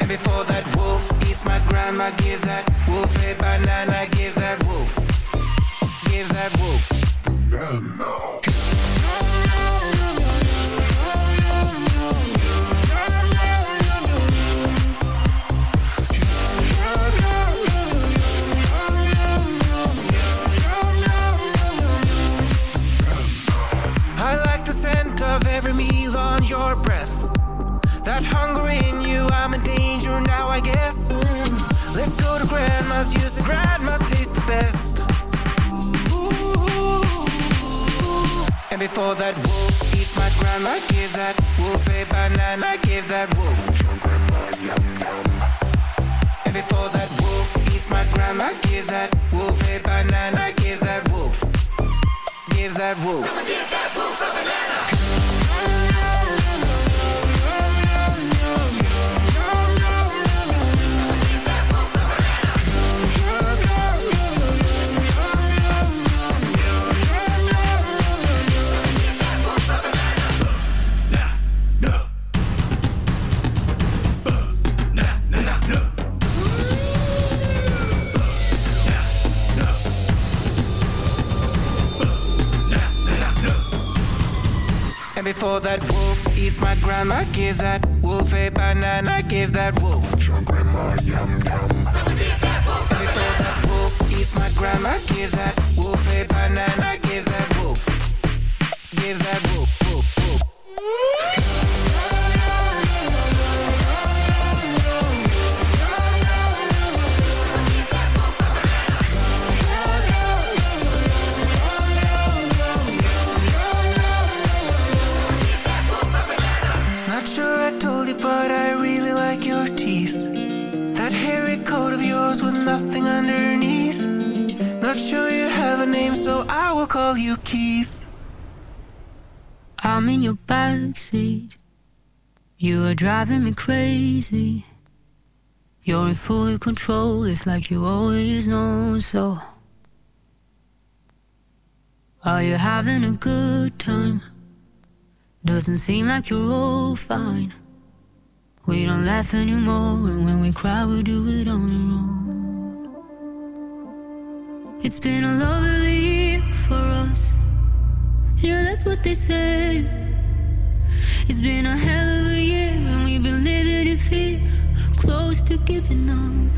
And before that wolf eats my grandma, give that wolf a banana, give that wolf. Give that wolf. I every meal on your breath. That hunger in you, I'm in danger now, I guess. Let's go to grandma's, use the grandma tastes the best. And before that wolf eats my grandma, give that wolf a banana, give that wolf. And before that wolf eats my grandma, give that wolf a banana, give that wolf. Give that wolf. And before that wolf eats my grandma, give that wolf a banana, give that wolf. And before that wolf eats my grandma, give that wolf a banana, give that wolf. Give that wolf, wolf, wolf. Call you Keith. I'm in your backseat. You are driving me crazy. You're in full control, it's like you always know so. Are you having a good time? Doesn't seem like you're all fine. We don't laugh anymore, and when we cry, we do it on our own. It's been a lovely for us. Yeah, that's what they say. It's been a hell of a year, and we've been living in fear, close to giving up.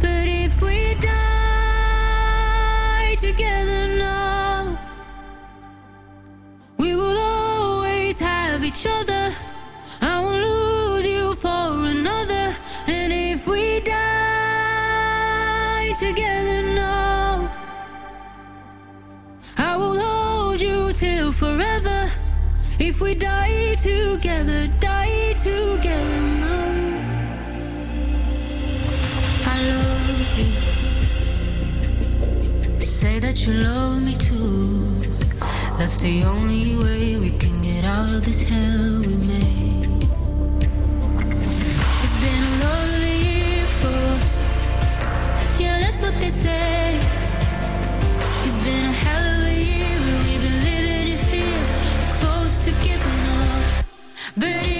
But if we die together now, we will always have each other. I won't lose you for another. And if we die together now, forever. If we die together, die together now. I love you. Say that you love me too. That's the only way we can get out of this hell we made. It's been a lovely year for us. Yeah, that's what they say. It's been a hell of a year, together.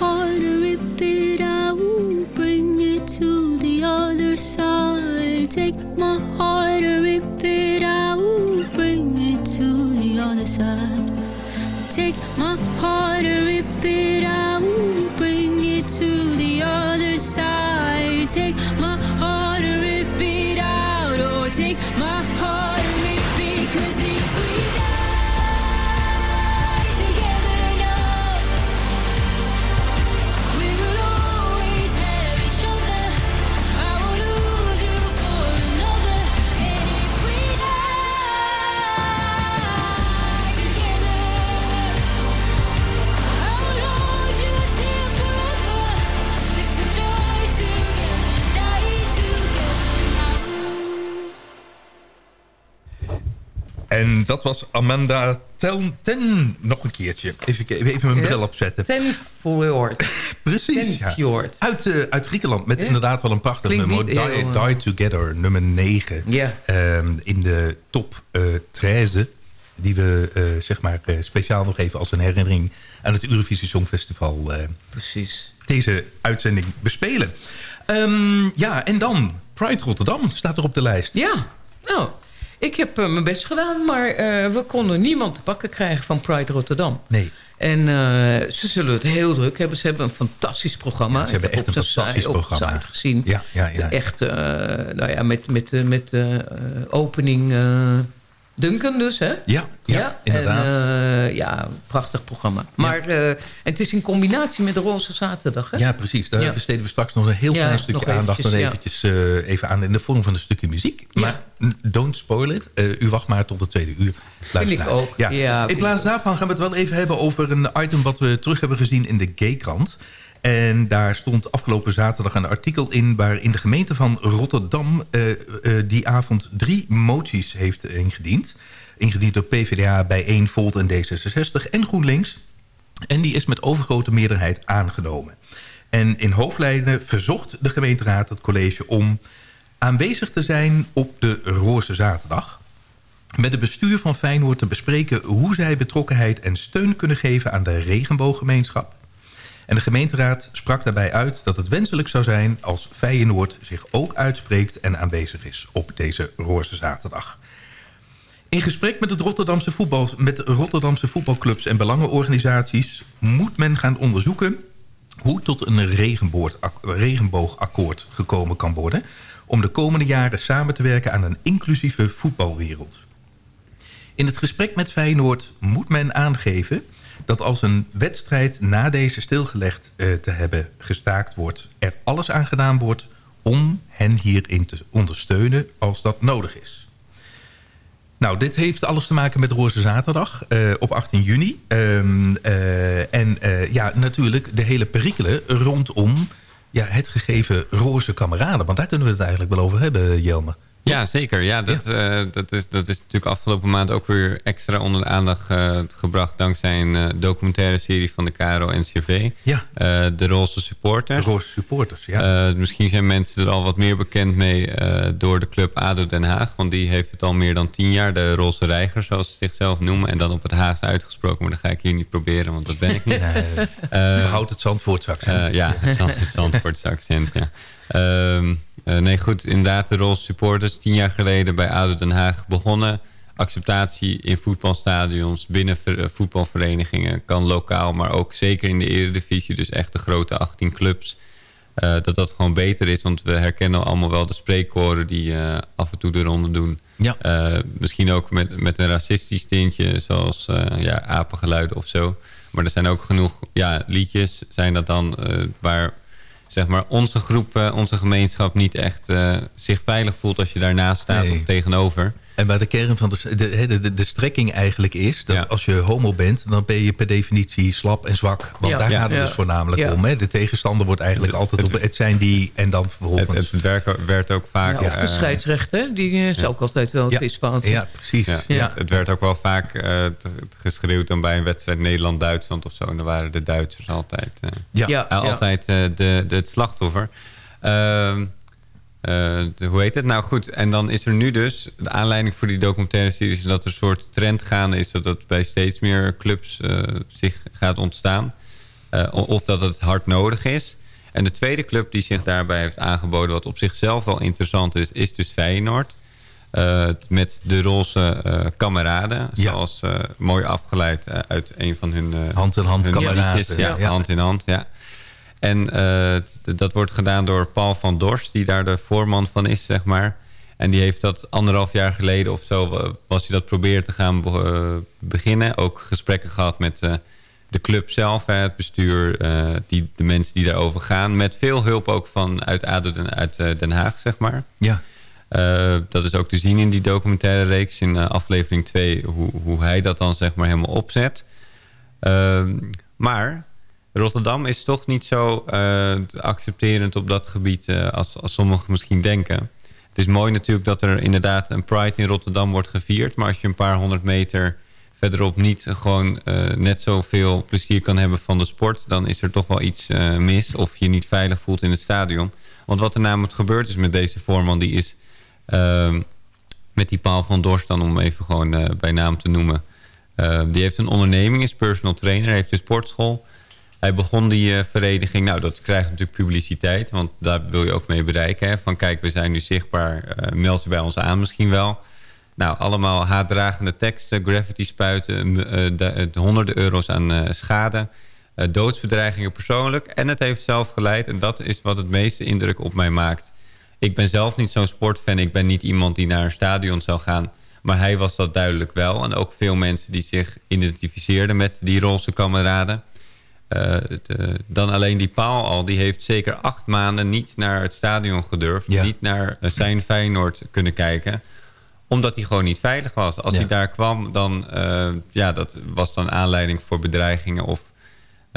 heart and rip dat was Amanda Ten, Ten nog een keertje. Even, even mijn bril opzetten. Ten Fjord. Precies, ja. Fjord. Uit, eh, uit Griekenland, met inderdaad wel een prachtig Klinkt nummer. niet Die, Together, nummer 9. Ja. Ehm, in de top eh 13. Die we eh, zeg maar eh, speciaal nog even als een herinnering aan het Eurovisie Songfestival... eh, Precies. deze uitzending bespelen. Ehm, ja, en dan Pride Rotterdam staat er op de lijst. Ja, nou, ik heb eh, mijn best gedaan, maar eh, we konden niemand te pakken krijgen van Pride Rotterdam. Nee. En eh, ze zullen het heel druk hebben. Ze hebben een fantastisch programma. ze hebben echt een fantastisch site- op de programma. site gezien. Ja, ja, ja. Echt, nou ja, met, met, met opening Duncan dus, hè? Ja, ja, inderdaad. En, eh, ja, prachtig programma. Maar eh, het is in combinatie met de Roze Zaterdag, hè? Ja, precies. Daar Ja. besteden we straks nog een heel Ja, klein stukje aandacht eventjes, eventjes, eh, even aan in de vorm van een stukje muziek. Maar don't spoil it. U wacht maar tot de tweede uur. luisteraar. ik ook. Ja. Ja, in vind plaats daarvan gaan we het wel even hebben over een item wat we terug hebben gezien in de Gaykrant. En daar stond afgelopen zaterdag een artikel in... waarin de gemeente van Rotterdam eh, eh, die avond drie moties heeft ingediend. Ingediend door PvdA, Bijeen, Volt en D66 en GroenLinks. En die is met overgrote meerderheid aangenomen. En in hoofdlijnen verzocht de gemeenteraad het college om aanwezig te zijn op de Roze Zaterdag. Met het bestuur van Feyenoord te bespreken hoe zij betrokkenheid en steun kunnen geven aan de regenbooggemeenschap. En de gemeenteraad sprak daarbij uit dat het wenselijk zou zijn als Feyenoord zich ook uitspreekt en aanwezig is op deze Roze Zaterdag. In gesprek met, Rotterdamse voetbal, met de Rotterdamse voetbalclubs en belangenorganisaties... moet men gaan onderzoeken hoe tot een regenboog- regenboogakkoord gekomen kan worden... om de komende jaren samen te werken aan een inclusieve voetbalwereld. In het gesprek met Feyenoord moet men aangeven dat als een wedstrijd na deze stilgelegd eh, te hebben gestaakt wordt... er alles aan gedaan wordt om hen hierin te ondersteunen als dat nodig is. Nou, dit heeft alles te maken met Roze Zaterdag eh, op 18 juni. Ehm, eh, en ja, natuurlijk de hele perikelen rondom ja, het gegeven roze kameraden. Want daar kunnen we het eigenlijk wel over hebben, Jelmer. Ja, zeker. Ja, dat, eh, dat, is, dat is natuurlijk afgelopen maand ook weer extra onder de aandacht eh, gebracht... dankzij een eh, documentaire serie van de KRO-NCRV. Ja. De Roze Supporter. De Roze Supporters, ja. Misschien zijn mensen er al wat meer bekend mee door de club ADO Den Haag. Want die heeft het al meer dan tien jaar. De Roze Reiger, zoals ze zichzelf noemen. En dan op het Haagse uitgesproken. Maar dat ga ik hier niet proberen, want dat ben ik niet. Nee, Eh, behoud het Zandvoortse accent. eh, ja, het, Zand, het Zandvoortse accent, ja. Ehm, eh, nee, goed, inderdaad, de Roze supporters. Tien jaar geleden bij ADO Den Haag begonnen. Acceptatie in voetbalstadions, binnen eh, voetbalverenigingen. Kan lokaal, maar ook zeker in de eredivisie. Dus echt de grote 18 clubs. Eh, dat dat gewoon beter is. Want we herkennen allemaal wel de spreekkoren die af en toe de ronde doen. Ja. Misschien ook met, met een racistisch tintje, zoals ja, apengeluiden of zo. Maar er zijn ook genoeg ja, liedjes, zijn dat dan, waar zeg maar, onze groep, eh, onze gemeenschap niet echt eh, zich veilig voelt als je daarnaast staat Nee. of tegenover. En waar de kern van de, de, de, de, strekking eigenlijk is... dat als je homo bent, dan ben je per definitie slap en zwak. Want Ja. daar Ja. gaat het dus voornamelijk Ja. om. Hè? De tegenstander wordt eigenlijk altijd op... Het zijn die en dan vervolgens... Het, het werk, werd ook vaak... Ja, of de eh, scheidsrechter, die is ja. ook altijd wel een Ja. visfout. Ja, precies. Ja, Ja. Het werd ook wel vaak eh, geschreeuwd dan bij een wedstrijd Nederland-Duitsland of zo. En dan waren de Duitsers altijd, eh, Ja. Eh, altijd eh, de, de, het slachtoffer. Ehm, eh, de- hoe heet het? Nou goed, en dan is er nu dus... de aanleiding voor die documentaire serie... is dat er een soort trend gaande is... dat dat bij steeds meer clubs eh, zich gaat ontstaan. Eh, of dat het hard nodig is. En de tweede club die zich daarbij heeft aangeboden... wat op zichzelf wel interessant is, is dus Feyenoord. Eh, met de roze eh, kameraden. Zoals eh, mooi afgeleid eh, uit een van hun... eh, Hand in hand kameraden, ja. hand in hand, ja. En eh, dat wordt gedaan door Paul van Dorst, die daar de voorman van is, zeg maar. En die heeft dat anderhalf jaar geleden of zo... eh, was hij dat proberen te gaan eh, beginnen. Ook gesprekken gehad met de club zelf, het bestuur... die, de mensen die daarover gaan. Met veel hulp ook van uit ADO Den, uit Den Haag, zeg maar. Ja. Dat is ook te zien in die documentaire reeks in aflevering 2... Hoe, hoe hij dat dan zeg maar helemaal opzet. Ehm, maar Rotterdam is toch niet zo eh, accepterend op dat gebied... eh, als, als sommigen misschien denken. Het is mooi natuurlijk dat er inderdaad een Pride in Rotterdam wordt gevierd... maar als je een paar honderd meter verderop niet gewoon eh, net zoveel plezier kan hebben van de sport... dan is er toch wel iets mis of je niet veilig voelt in het stadion. Want wat er namelijk gebeurd is met deze voorman... die is ehm, met die Paul van Dorst dan om even gewoon bij naam te noemen... Die heeft een onderneming, is personal trainer, heeft een sportschool. Hij begon die uh, vereniging, nou dat krijgt natuurlijk publiciteit, want daar wil je ook mee bereiken. Hè? Van kijk, we zijn nu zichtbaar, uh, meld ze bij ons aan misschien wel. Nou, allemaal haatdragende teksten, graffiti spuiten, de, honderden euro's aan schade, doodsbedreigingen persoonlijk. En het heeft zelf geleid, en dat is wat het meeste indruk op mij maakt. Ik ben zelf niet zo'n sportfan, ik ben niet iemand die naar een stadion zou gaan... Maar hij was dat duidelijk wel. En ook veel mensen die zich identificeerden met die roze kameraden. Uh, de, dan alleen die Paul al, die heeft zeker acht maanden niet naar het stadion gedurfd. Ja. Niet naar zijn Feyenoord kunnen kijken. Omdat hij gewoon niet veilig was. Als ja. hij daar kwam, dan uh, ja, dat was dan aanleiding voor bedreigingen. Of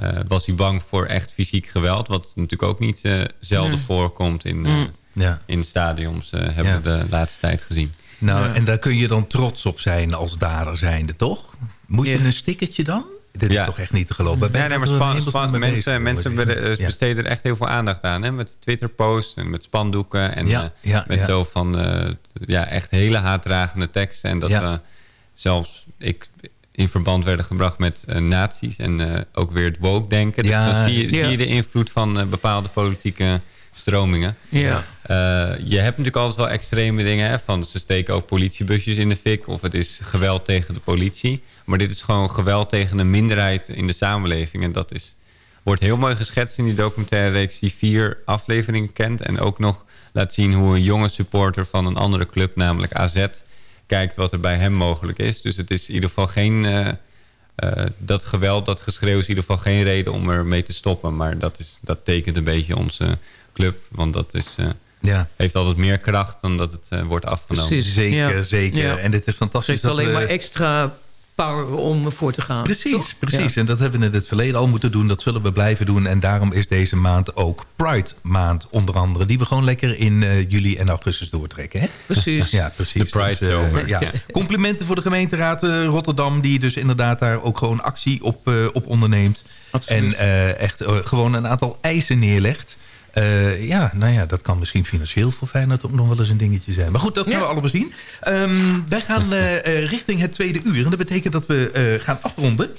uh, was hij bang voor echt fysiek geweld. Wat natuurlijk ook niet zelden mm. voorkomt in, mm. ja. in stadions. hebben we de laatste tijd gezien. Nou, ja. en daar kun je dan trots op zijn als dader zijnde, toch? Moet je een stickertje dan? Dit ja. is toch echt niet te geloven. Ja, nee, maar span, span, mensen, mensen be besteden er echt heel veel aandacht aan. Hè? Met Twitter-posts en met spandoeken. En uh, met zo van uh, ja, echt hele haatdragende teksten. En dat we zelfs ik in verband werden gebracht met uh, nazi's. En ook weer het woke-denken. Dus dan zie je, zie je de invloed van bepaalde politieke stromingen. Ja. Uh, je hebt natuurlijk altijd wel extreme dingen. Hè, van ze steken ook politiebusjes in de fik. Of het is geweld tegen de politie. Maar dit is gewoon geweld tegen een minderheid in de samenleving. En dat is, wordt heel mooi geschetst in die documentaire reeks... die vier afleveringen kent. En ook nog laat zien hoe een jonge supporter van een andere club... namelijk AZ, kijkt wat er bij hem mogelijk is. Dus het is in ieder geval geen... Uh, uh, dat geweld, dat geschreeuw is in ieder geval geen reden om er mee te stoppen. Maar dat, is, dat tekent een beetje onze club. Want dat is, uh, ja. heeft altijd meer kracht dan dat het uh, wordt afgenomen. Precies. Zeker, ja. zeker. Ja. En dit is fantastisch. Het heeft alleen we... maar extra power om voor te gaan. Precies, toch? precies. En dat hebben we in het verleden al moeten doen. Dat zullen we blijven doen. En daarom is deze maand ook Pride maand onder andere. Die we gewoon lekker in uh, juli en augustus doortrekken. Hè? Precies. ja, precies. De Pride dus, zomer. ja. Complimenten voor de gemeenteraad Rotterdam. Die dus inderdaad daar ook gewoon actie op, op onderneemt. Absoluut. En echt gewoon een aantal eisen neerlegt. Uh, ja, nou ja, dat kan misschien financieel voor Feyenoord ook nog wel eens een dingetje zijn. Maar goed, dat gaan ja. we allemaal zien. Um, wij gaan uh, uh, richting het tweede uur. En dat betekent dat we gaan afronden.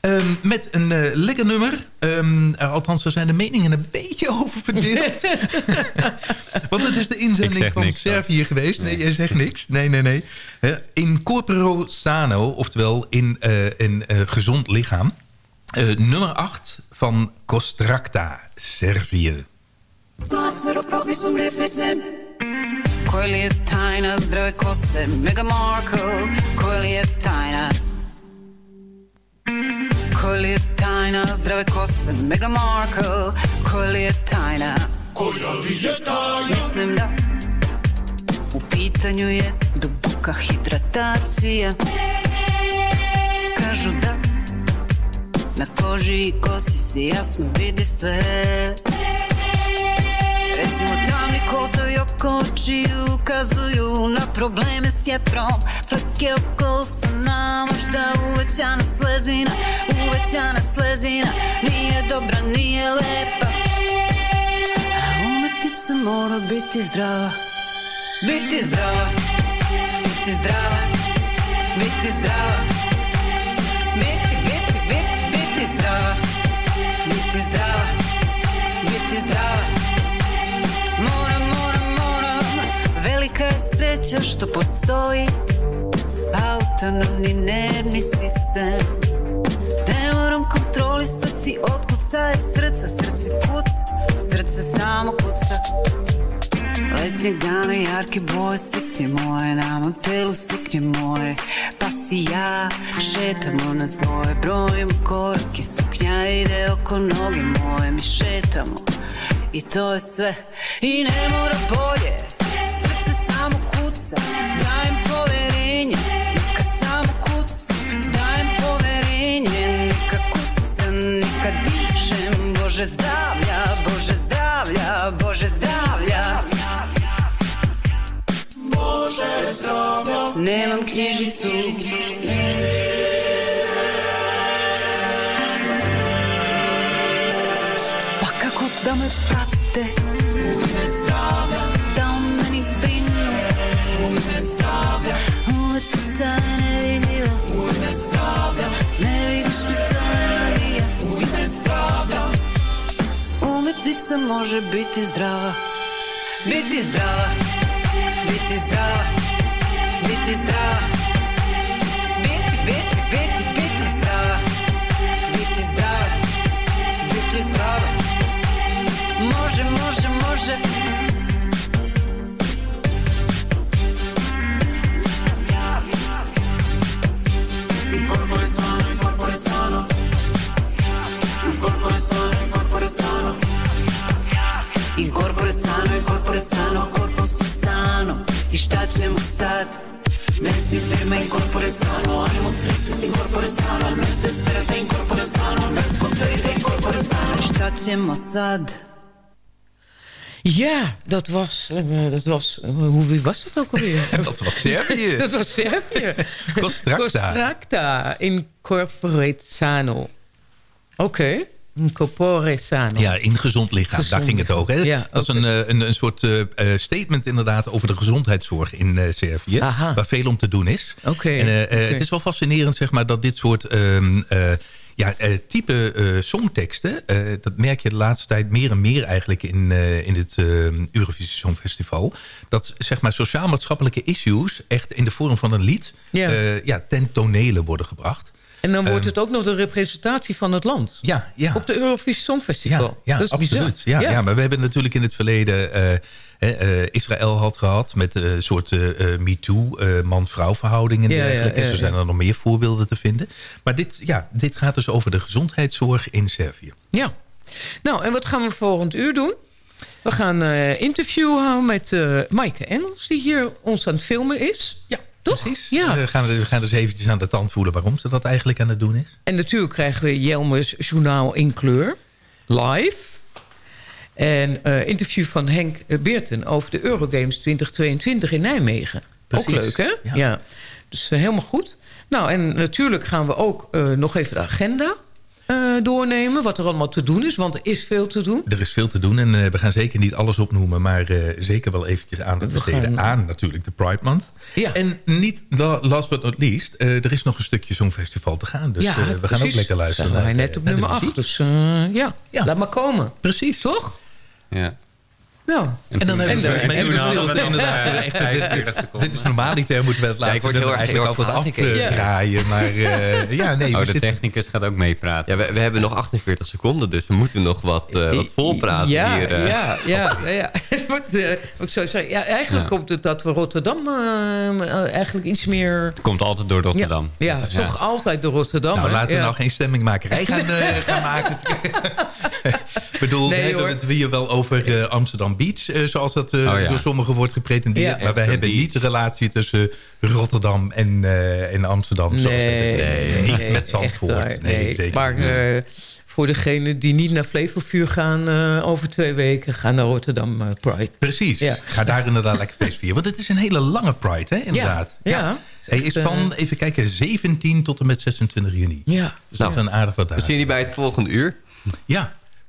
Um, met een lekker nummer. Um, althans, er zijn de meningen een beetje over verdeeld. Want het is de inzending van niks, Servië geweest. Nee, jij zegt niks. Nee, nee, nee. in corporo sano, oftewel in een gezond lichaam. nummer 8 van Kostracta, Servië. Passer och plockis som det finns Koji li je tajna zdrave kose? Mega Markle. Koji li je tajna? Koji li je tajna zdrave kose? Mega Markle. Koji li je tajna? Koja li je tajna? Mislim da U pitanju je duboka hidratacija. Kažu da Na koži i kosi se jasno vidi sve. Kotovi oko oči ukazuju na probleme s jetrom. Plake oko usana, možda uvećana slezina Uvećana slezina, nije dobra, nije lepa. A umetnica mora biti zdrava. Biti zdrava, biti zdrava, biti zdrava sreća što postoji. Autonomni nervni sistem. Ne moram kontrolisati otkucaje srca Srce kuca, srce samo kuca. Letnje dane, jarke boje, suknje moje Na mom telu suknje moje. Pa si ja šetamo na svoje Brojimo korake, suknja ide oko noge moje Mi šetamo. I to je sve. I ne mora bolje Bože zdravlja Bože zdravlja Bože zdravlja Nemam knjižicu Umetnica može biti zdrava Biti zdrava Biti zdrava Biti zdrava Biti, biti, biti, biti si ferma, il corpo è sano. Si corpo è sano. In corpo è sano. In šta ćemo sad? Ja, dat was... eh, dat was eh, hoe wie was dat ook alweer? Dat was Servië. dat was Servië. Costracta. Costracta. Incorporate sano. Oké. Incorpore sano. Ja, in gezond lichaam. Daar ging het ook. Hè? Ja, dat is een, eh, een, een soort eh, eh, statement inderdaad over de gezondheidszorg in eh, Servië. Waar veel om te doen is. Oké, En. Het is wel fascinerend zeg maar, dat dit soort ehm, eh, ja, type eh, songteksten... dat merk je de laatste tijd meer en meer eigenlijk in, eh, in het Eurovisie Songfestival. Dat zeg maar, sociaal-maatschappelijke issues echt in de vorm van een lied... Ja. ja, ten tonele worden gebracht. En dan wordt Ehm, het ook nog de representatie van het land. Ja, ja. Op de Eurovisie Songfestival. Ja, dat is absoluut. Ja, ja. maar we hebben natuurlijk in het verleden... eh, eh, Israël had gehad met eh, een soort eh, MeToo, man-vrouw verhoudingen en Ja, ja, dergelijke. ja, Zo zijn er nog meer voorbeelden te vinden. Maar dit, ja, dit gaat dus over de gezondheidszorg in Servië. Ja. Nou, en wat gaan we volgend uur doen? We gaan een interview houden met Maaike Engels... die hier ons aan het filmen is. Ja, Toch? precies. Ja. We, gaan, we gaan dus eventjes aan de tand voelen waarom ze dat eigenlijk aan het doen is. En natuurlijk krijgen we Jelmers Journaal in kleur. Live. En eh, interview van Henk eh, Beerten over de Eurogames 2022 in Nijmegen. Precies, Ook leuk, hè? ja. Dus eh, helemaal goed. Nou, en natuurlijk gaan we ook nog even de agenda eh, doornemen. Wat er allemaal te doen is, want er is veel te doen. Er is veel te doen en eh, we gaan zeker niet alles opnoemen... maar eh, zeker wel eventjes aandacht besteden gaan- aan natuurlijk de Pride Month. Ja. En niet la- last but not least, eh, er is nog een stukje Songfestival te gaan. Dus ja, eh, we gaan ook lekker luisteren. Zijn wij net op nummer 8, muziek. dus eh, ja. laat maar komen. Precies. Toch? Ja. Nou. En dan hebben we het inderdaad echt, dit, is normaal niet, hè, moeten we het laten. ik word heel erg eigenlijk heel erg altijd aangekeken. afdraaien. Maar eh, ja, nee. Oh, de zitten- technicus gaat ook meepraten. Ja, we, we hebben nog 48 seconden, dus we moeten nog wat, eh, wat volpraten ja, hier. eh. Ja, ja, ja, ja. Het wordt, eh, wat ik zou zeggen, ja, eigenlijk Ja. komt het dat we Rotterdam eh, eigenlijk iets meer... Het komt altijd door Rotterdam. Ja, toch altijd door Rotterdam. Nou, hè? laten we ja. nou geen stemmingmakerij gaan, eh, gaan maken. Ik bedoel, Nee, we hebben het hier wel over eh, Amsterdam Beach, eh, zoals dat eh, Oh, ja. door sommigen wordt gepretendeerd. Ja. Maar Amsterdam hebben Beach. niet de relatie tussen Rotterdam en, eh, en Amsterdam. zoals Nee, nee, niet nee, met Zandvoort. waar, Nee, nee. zeker Maar eh, voor degenen die niet naar Flevovuur gaan eh, over twee weken... gaan naar Rotterdam Pride. Precies. Ja. Ga daar inderdaad lekker feest vieren. Want het is een hele lange Pride, hè, inderdaad. Ja, ja. Hij Is van, even kijken, 17 tot en met 26 juni. Ja. Dus dat is een aardig wat We zien jullie bij het volgende uur. Ja,